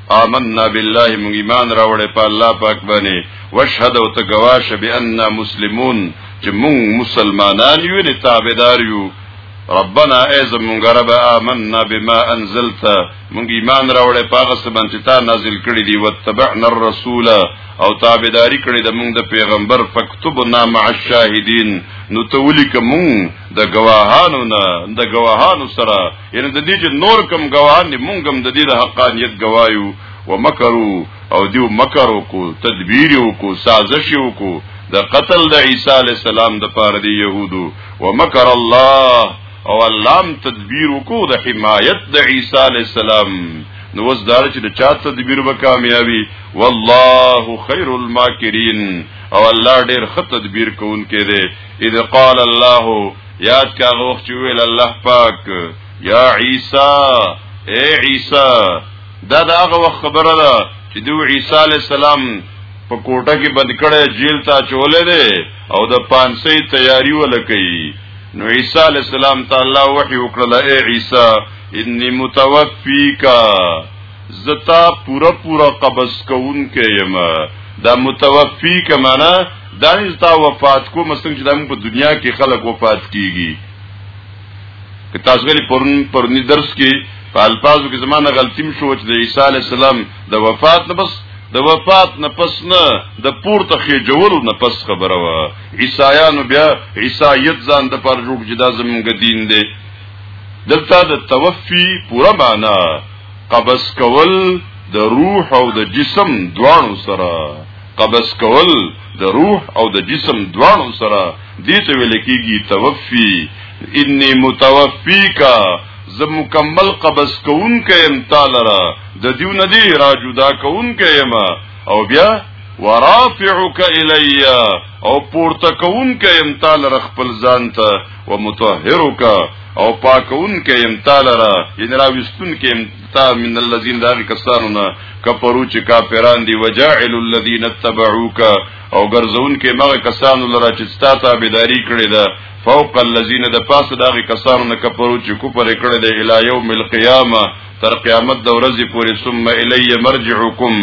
آمنا بالله موږ ایمان راوړې په الله پاک باندې واشهد او تګواش باننا مسلمون چې موږ مسلمانان یو نه تابعدار یو ربنا ایز موږ رب آمنا بما انزلت موږ ایمان راوړې په هغه سبن چې تا نازل کړی دی وتبعنا الرسول او تابعداري کړی د موږ د پیغمبر فكتبنا مع الشاهدين نو تولیک موږ د گواهانو نه د گواهانو سره یعنی د دې چې نور کم گواهان دي مونږ هم د دې د حقانیت گوايو ومکرو او دیو مکر کو تدبیر کو سازش کو د قتل د عیسی علی السلام د پاره دی يهودو ومکر الله او الله تدبیر کو د حمایت د عیسی علی السلام نو وس دار چې د چا تدبیر به کامیابی والله خیر الماکرین او الله ډیر خط تدبیر کوونکې دی اذ قال الله یاد کا غوخ چې ویل الله پاک یا عیسی اے عیسی دا دا هغه وخت خبره ده چې دو عیسی علی السلام په کوټه کې بند کړي جیل ته چولې ده او د پانسي تیاری ولکې نو عیسی علی السلام تعالی وحی وکړل اے عیسی انی متوفیکا زتا پورا پورا قبض کون کې یم دا متوفی کمانا دانه تا وفات کو مستنګ چې دمو په دنیا کې خلک وفات کیږي که تاسو غلی پرون پرونی درس کې په الفاظو کې زمانه غلطی مشو چې د عیسی علی السلام د وفات نه بس د وفات نه پس نه د پورته خېجولو نه پس خبره وا عیسایانو بیا عیسایت ځان د پر جوړ جدا زمونږ دین دی دلته د توفی پورا معنا قبض کول د روح او د جسم دواړو سره قبض کول د روح او د جسم دواړو سره دې ته ویل کېږي توفی انی متوفیکا زه مکمل قبض کون کيم تعالی را د دیو نه دی را جدا کون کيم او بیا ورافعک الی او پورته کون کيم تعالی را خپل ځان ته ومطهرک او پاکون کيم تعالی را ان را وستون کيم تا من الذين داغ کسانو نه کفرو چې کافران دي وجاعل الذين اتبعوك او ګرځون کې مغه کسانو لره چې ستا تابعداري کړې ده فوق الذين د پاسه داغ کسانو نه کفرو چې کوپر کړې ده الی یوم القیامه تر قیامت د ورځې پورې ثم الی مرجعکم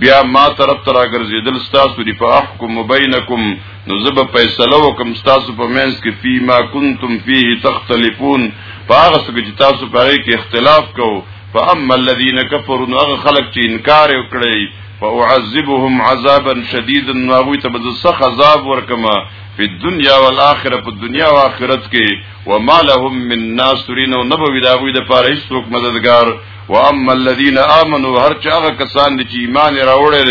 بیا ما طرف ترا ګرځیدل تاسو دی په احکم بینکم نو زه به فیصله وکم تاسو په منځ کې فی ما کنتم فیه تختلفون هغه څه چې تاسو په هغه کې اختلاف کوو فاما الذين كفروا هغه خلک چې انکار وکړي فاعذبهم عذابا شديدا واغوي ته به سخت عذاب ورکما په دنیا او آخرت په دنیا او آخرت کې وما لهم من ناصرین او نبوی دا غوی د پاره هیڅ مددگار واما الذين امنوا هر چا کسان چې ایمان راوړل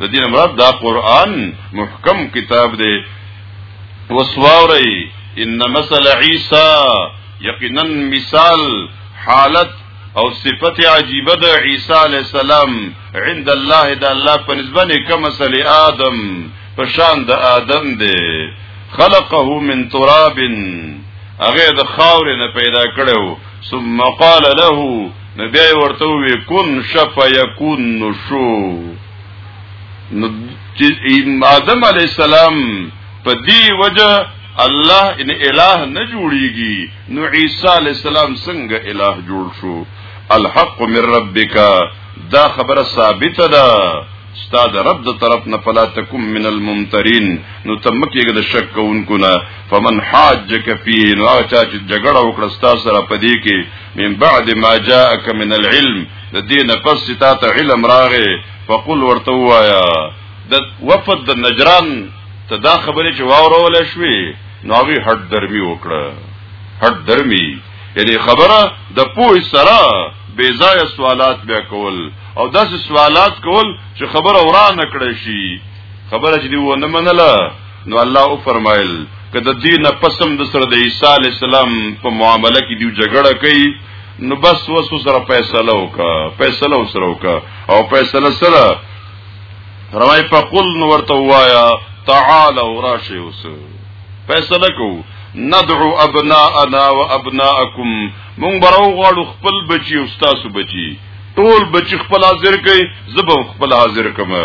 د دې مراد دا قران محکم کتاب دی وسواري ان مثل عيسى یقینا مثال حالت او صفت عجیبه د عیسی علی السلام عند الله د الله په نسبت کوم مثل آدم په شان د آدم دی خلقه من تراب هغه د خاور نه پیدا کړو ثم قال له نو بیا ورته وی کن شف یکون نشو نو آدم علی السلام په دی وجه الله ان الہ نه جوړیږي نو عیسی علی السلام څنګه الہ جوړ شو الحق من ربک دا خبره ثابته ده استاد رب د طرف نه فلا تکم من الممترین نو تمکیګه د شک کوونکو نه فمن حاجک فيه نو هغه چې جګړه وکړه استاد سره پدې کې من بعد ما جاءك من العلم د دین پس چې تا ته علم راغې فقل ورته وایا د وفد د نجران ته دا خبره چې واورول شوې نو هغه هټ درمی وکړه هټ درمی یعنی خبره د پوه سره بے ځای سوالات بیا کول او داسې سوالات کول چې خبره ورانه کړی شي خبره چې دی و نه منله نو الله او فرمایل که د دین پسم د سره د عیسی علی السلام په معاملې کې دی جګړه کوي نو بس وسو سره فیصله وکا فیصله سره وکا او فیصله سره روای په قل نو ورته وایا تعال او راشي اوس فیصله کو ندعو ابناءنا وابناءکم مونږ برو غواړو خپل بچي او تاسو بچي ټول بچی خپل حاضر کړي زبم خپل حاضر کما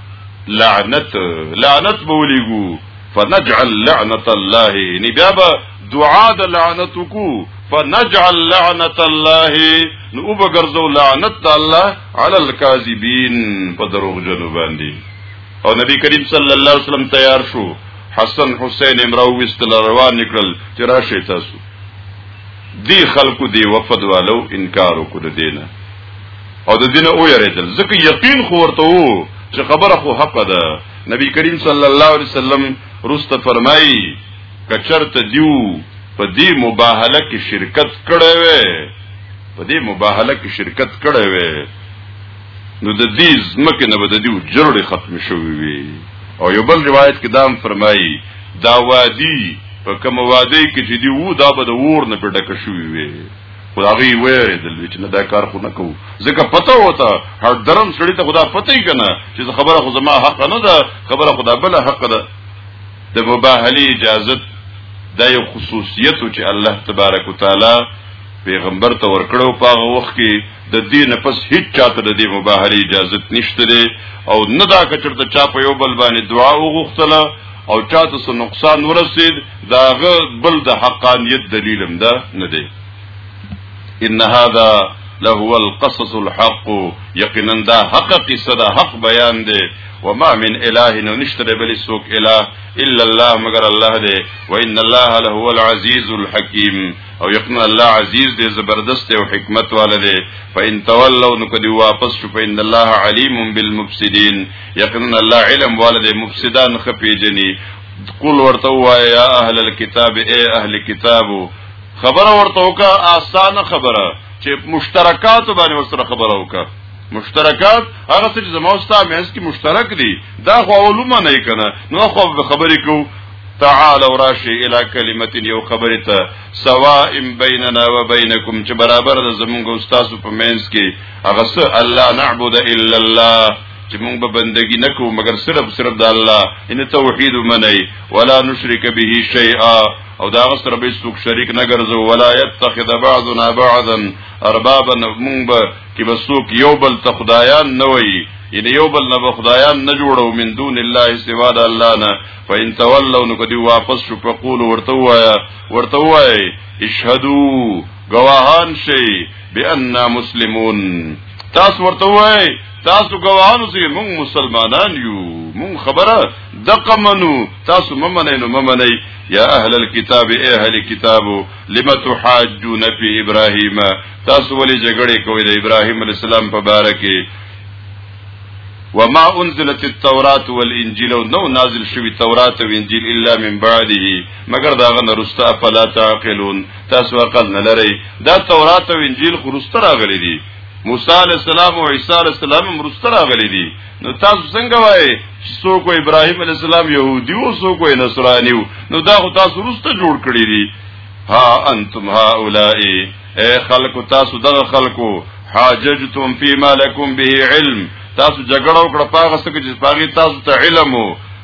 لعنت لعنت بولیګو فنجعل لعنت الله نی بیا به دعا د لعنت کو فنجعل لعنت الله نو وبګرځو لعنت د الله علی الکاذبین په دروغ جنو باندې او نبی کریم صلی الله علیه وسلم تیار شو حسن حسین امراو وستل روان نکړل چې راشي تاسو دی خلکو دی وفد والو انکار وکړ دینه او د دینه او یریدل ځکه یقین خو ورته وو چې خبره خو حق ده نبی کریم صلی الله علیه وسلم روسته فرمایي کچرته دیو په دې مباهله کې شرکت کړی وي په دې مباهله کې شرکت کړی وي نو د دې زمکه نه بده دیو جوړې ختم شوې وي او یو بل روایت کې دام فرمایي دا وادي په کوم وادي کې چې دی وو دا به د ور نه په ډکه شوې وي خو هغه یې ویریدل چې نه دا کار خو نه کوو ځکه پته وته هر درم سړی ته خدا پته یې کنه چې خبره خو زما حق نه ده خبره خدا بل حق ده د مباهله اجازه دا یو خصوصیت چې الله تبارک وتعالي پیغمبر ته ورکړو په هغه وخت کې د دین پس هیڅ چاته د دې مباهله اجازه نشته او نه دا کچرته چا په یو بل باندې دعا وغوښتله او چاته څه نقصان ورسید داغه بل د حقانیت دلیلم ده نه دی ان هذا لهو القصص الحق یقینا دا حق قصه دا حق بیان دی وما من اله نو نشته بل سوک اله الا الله مگر الله دی وان الله لهو العزیز الحکیم او یقینا الله عزیز دی زبردست او حکمت والده فان تولوا نو کدی واپس شو فان الله علیم بالمفسدين یقینا الله علم والد مفسدان خپیجنی قول ورته وای یا اهل الكتاب اے اهل کتاب خبر ورته وکا آسان خبره چې مشترکات باندې ورسره خبره وکا مشترکات هغه څه چې زما او ستا مېز کې مشترک دي دا خو علومه نه کنه نو خو خبرې کو تعال وراشي الى کلمه یو خبره ته سواء بیننا و بینکم چې برابر د زمونږ استاد په مینس کې هغه څه الله نعبد الا الله چې موږ به بندگی نکو مگر صرف صرف د الله ان توحید منی ولا نشرک به شیئا او دا غسر به څوک شریک نه ګرځو ولا یتخذ بعضنا بعضا اربابا موږ به کې به څوک یو بل ته خدایان نه وي ان یو بل نه خدایان نه جوړو من دون الله سوا د الله نه فإن تولوا نو کدی واپس شو په قول ورته وایا ورته وای اشهدو گواهان شي بأننا مسلمون تاسو ورته وای تاسو ګواهانو سي مونږ مسلمانان یو مونږ خبره دقه منو تاسو ممنئ نو ممنئ یا اهل الكتاب ای اهل کتابو لم تحاجون فی ابراهیم تاسو ولې جګړه کوي د ابراهیم علی السلام په باره کې وما انزلت التوراة والانجيل نو نازل شوی تورات او انجیل الا من بعده مگر داغه نرستا فلا تعقلون تاسو عقل نه لرئ دا تورات او انجیل خو رستا راغلي دي موسی علی السلام او عیسی علی السلام مرسته راغلي دي نو تاسو څنګه وایي چې څوک ابراهیم علی السلام يهودي او څوک نصراني نو دا خو تاسو روسته جوړ کړی دي ها انتم هؤلاء اے خلق تاسو دغه خلقو حاججتم فيما لكم به علم تاسو جګړه وکړه پاغه څه چې پاغه تاسو ته علم وو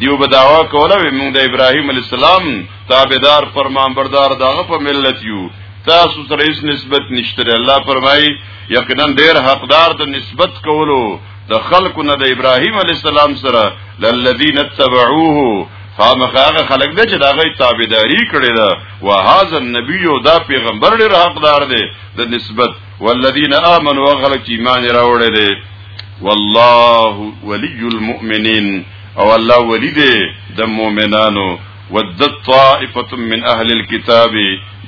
دیو به داوا کوله وی موږ د ابراهیم علی السلام تابعدار فرمانبردار دغه په ملت یو تاسو سره هیڅ نسبت نشته الله فرمایي یقینا ډیر حقدار د نسبت کولو د خلکو نه د ابراهیم علی السلام سره للذین تبعوه خامخاغه خلق ده چې دا غي تابعداري کړي ده وهذا النبي او دا پیغمبر ډیر حقدار دی د نسبت والذین آمنوا غلق ایمان راوړل والله ولي المؤمنین او الله ولی دی د مؤمنانو ود طائفه من اهل الكتاب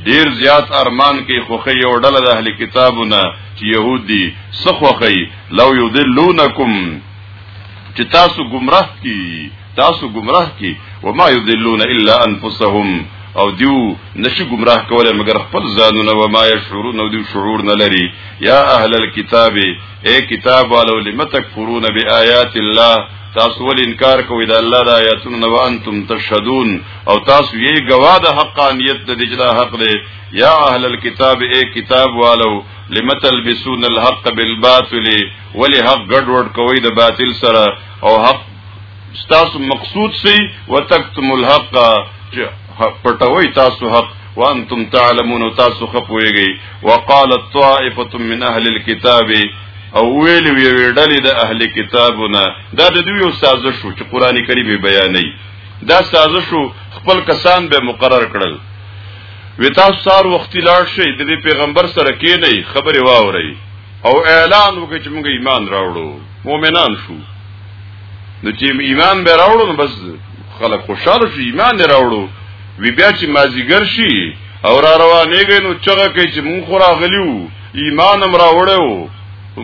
ډیر زیات ارمان کې خوخه یو ډله د اهل کتابونه چې يهود دي سخوخی لو یذلونکم چې تاسو گمراه کی تاسو گمراه کی وما یذلون الا انفسهم او دیو نشي گمراه کوله مگر خپل ځانونه و ما يشعرون او دیو شعور نه لري یا اهل الكتاب اے کتاب والو لم تکفرون بآیات الله تاسو ول انکار کوئ د الله د آیاتونو نه وانتم تشهدون او تاسو یې گواه د حقانیت د دجلا حق دی یا اهل الكتاب اے کتاب والو لم تلبسون الحق بالباطل ولی حق ګډوډ کوئ د باطل سره او حق ستاسو مقصود سي وتکتم الحق چې پټوي تاسو حق وانتم تعلمون تاسو خپويږي وقال الطائفه من اهل الكتاب او ویل وی ویډلې د اهل کتابونه دا د دوی سازش شو چې قران کریم بیانې دا سازش شو خپل کسان به مقرر کړل وی تاسو سار وخت لاړ شئ د پیغمبر سره کې نه خبره واوري او اعلان وکړي چې موږ ایمان راوړو مؤمنان شو نو چې ایمان به راوړو نو بس خلک خوشاله شي ایمان نه راوړو وی بیا چې مازیګر شي او را روانېږي نو چغه کوي چې مونږ خو راغلیو ایمان هم راوړو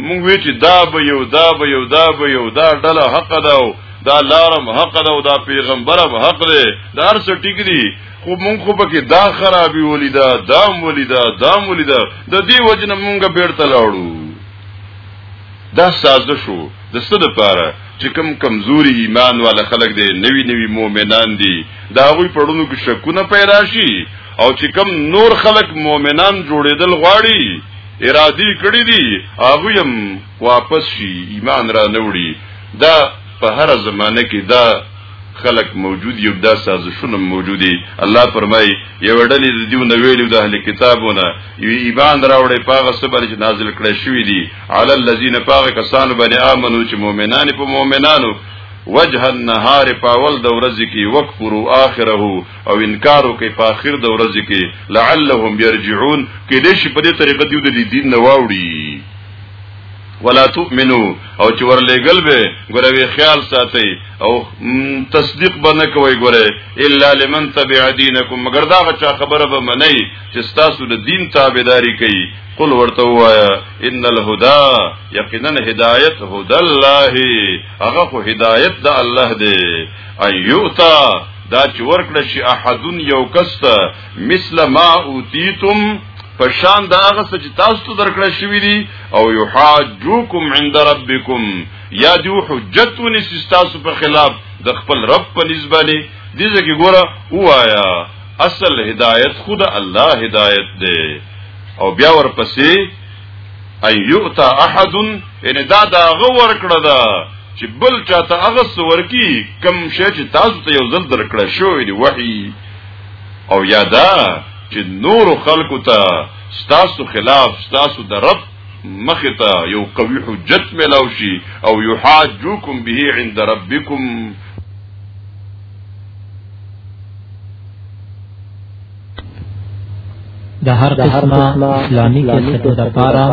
مونږ وی چې دا به یو دا به یو دا به یو دا ډله حق ده او دا لارم حق ده او دا پیغمبر هم حق ده دا هر څه ټیک دي خو مونږ خو پکې دا خرابي ولیدا دام ولیدا دام ولیدا د دې وجنه مونږ بیرته لاړو دا سازش وو د څه لپاره چې کم کمزوري ایمان والا خلک دي نوی نوی مؤمنان دي دا غوي پړونو کې شکونه پیدا شي او چې کم نور خلک مؤمنان جوړېدل غواړي ارادي کړی دي هغه هم واپس شي ایمان را نوړي دا په هر زمانه کې دا خلق موجود یو دا سازشونه موجودي الله فرمای یو ډلې د دیو نویلو د اهل کتابونه یو ایمان راوړې پاغه صبر چې نازل کړی شوی دی علی الذین پاغ کسانو باندې امنو چې مؤمنان په مؤمنانو وجه النهار پاول د ورځې کې وکفرو اخره او انکار کوي په اخر د ورځې کې لعلهم يرجعون کې دې شي په دې طریقه دیو د دین نه واوړي ولا تؤمنو او چې ورلېګل به ګوروي خیال ساتي او تصدیق به نه کوي ګوره الا لمن تبع دینکم مگر دا غچا خبره به منئ چې تاسو د دین تابعداري کوي قل ورته وایا ان الهدى یقینا هدایت هدى الله هغه خو هدایت د الله دی ایوتا دا چې ورکړه شي احدن یو کس ته مثل ما اوتیتم پشان دا هغه چې تاسو ته درکړه شوی دی او یحاجوکم عند ربکم یا دیو حجت ونی تاسو په خلاف د خپل رب په نسبت دي ځکه ګوره وایا اصل هدایت خود الله هدایت دی او بیا ورپسې اي يؤتا احد ان دا دا غور کړه دا چې بل چاته هغه سور کی کم شې چې تاسو ته یو ځل درکړه شوې دی وحي او یادا چې نور خلقو ته ستاسو خلاف ستاسو د رب مخه ته یو قوي حجت ملاوي او یحاجوکم به عند ربکم د هر قسمه اسلامي کیسټو د پارا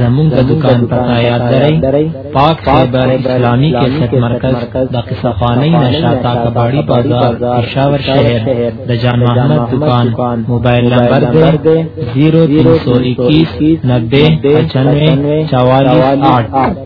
زمونږ د دکان پتا یاد درئ پاک خیبر اسلامي کیسټ مرکز د قصه خاني نشاتا کباړي بازار پېښور شهر د جان محمد دکان موبایل نمبر دی 0321 90 95 44 8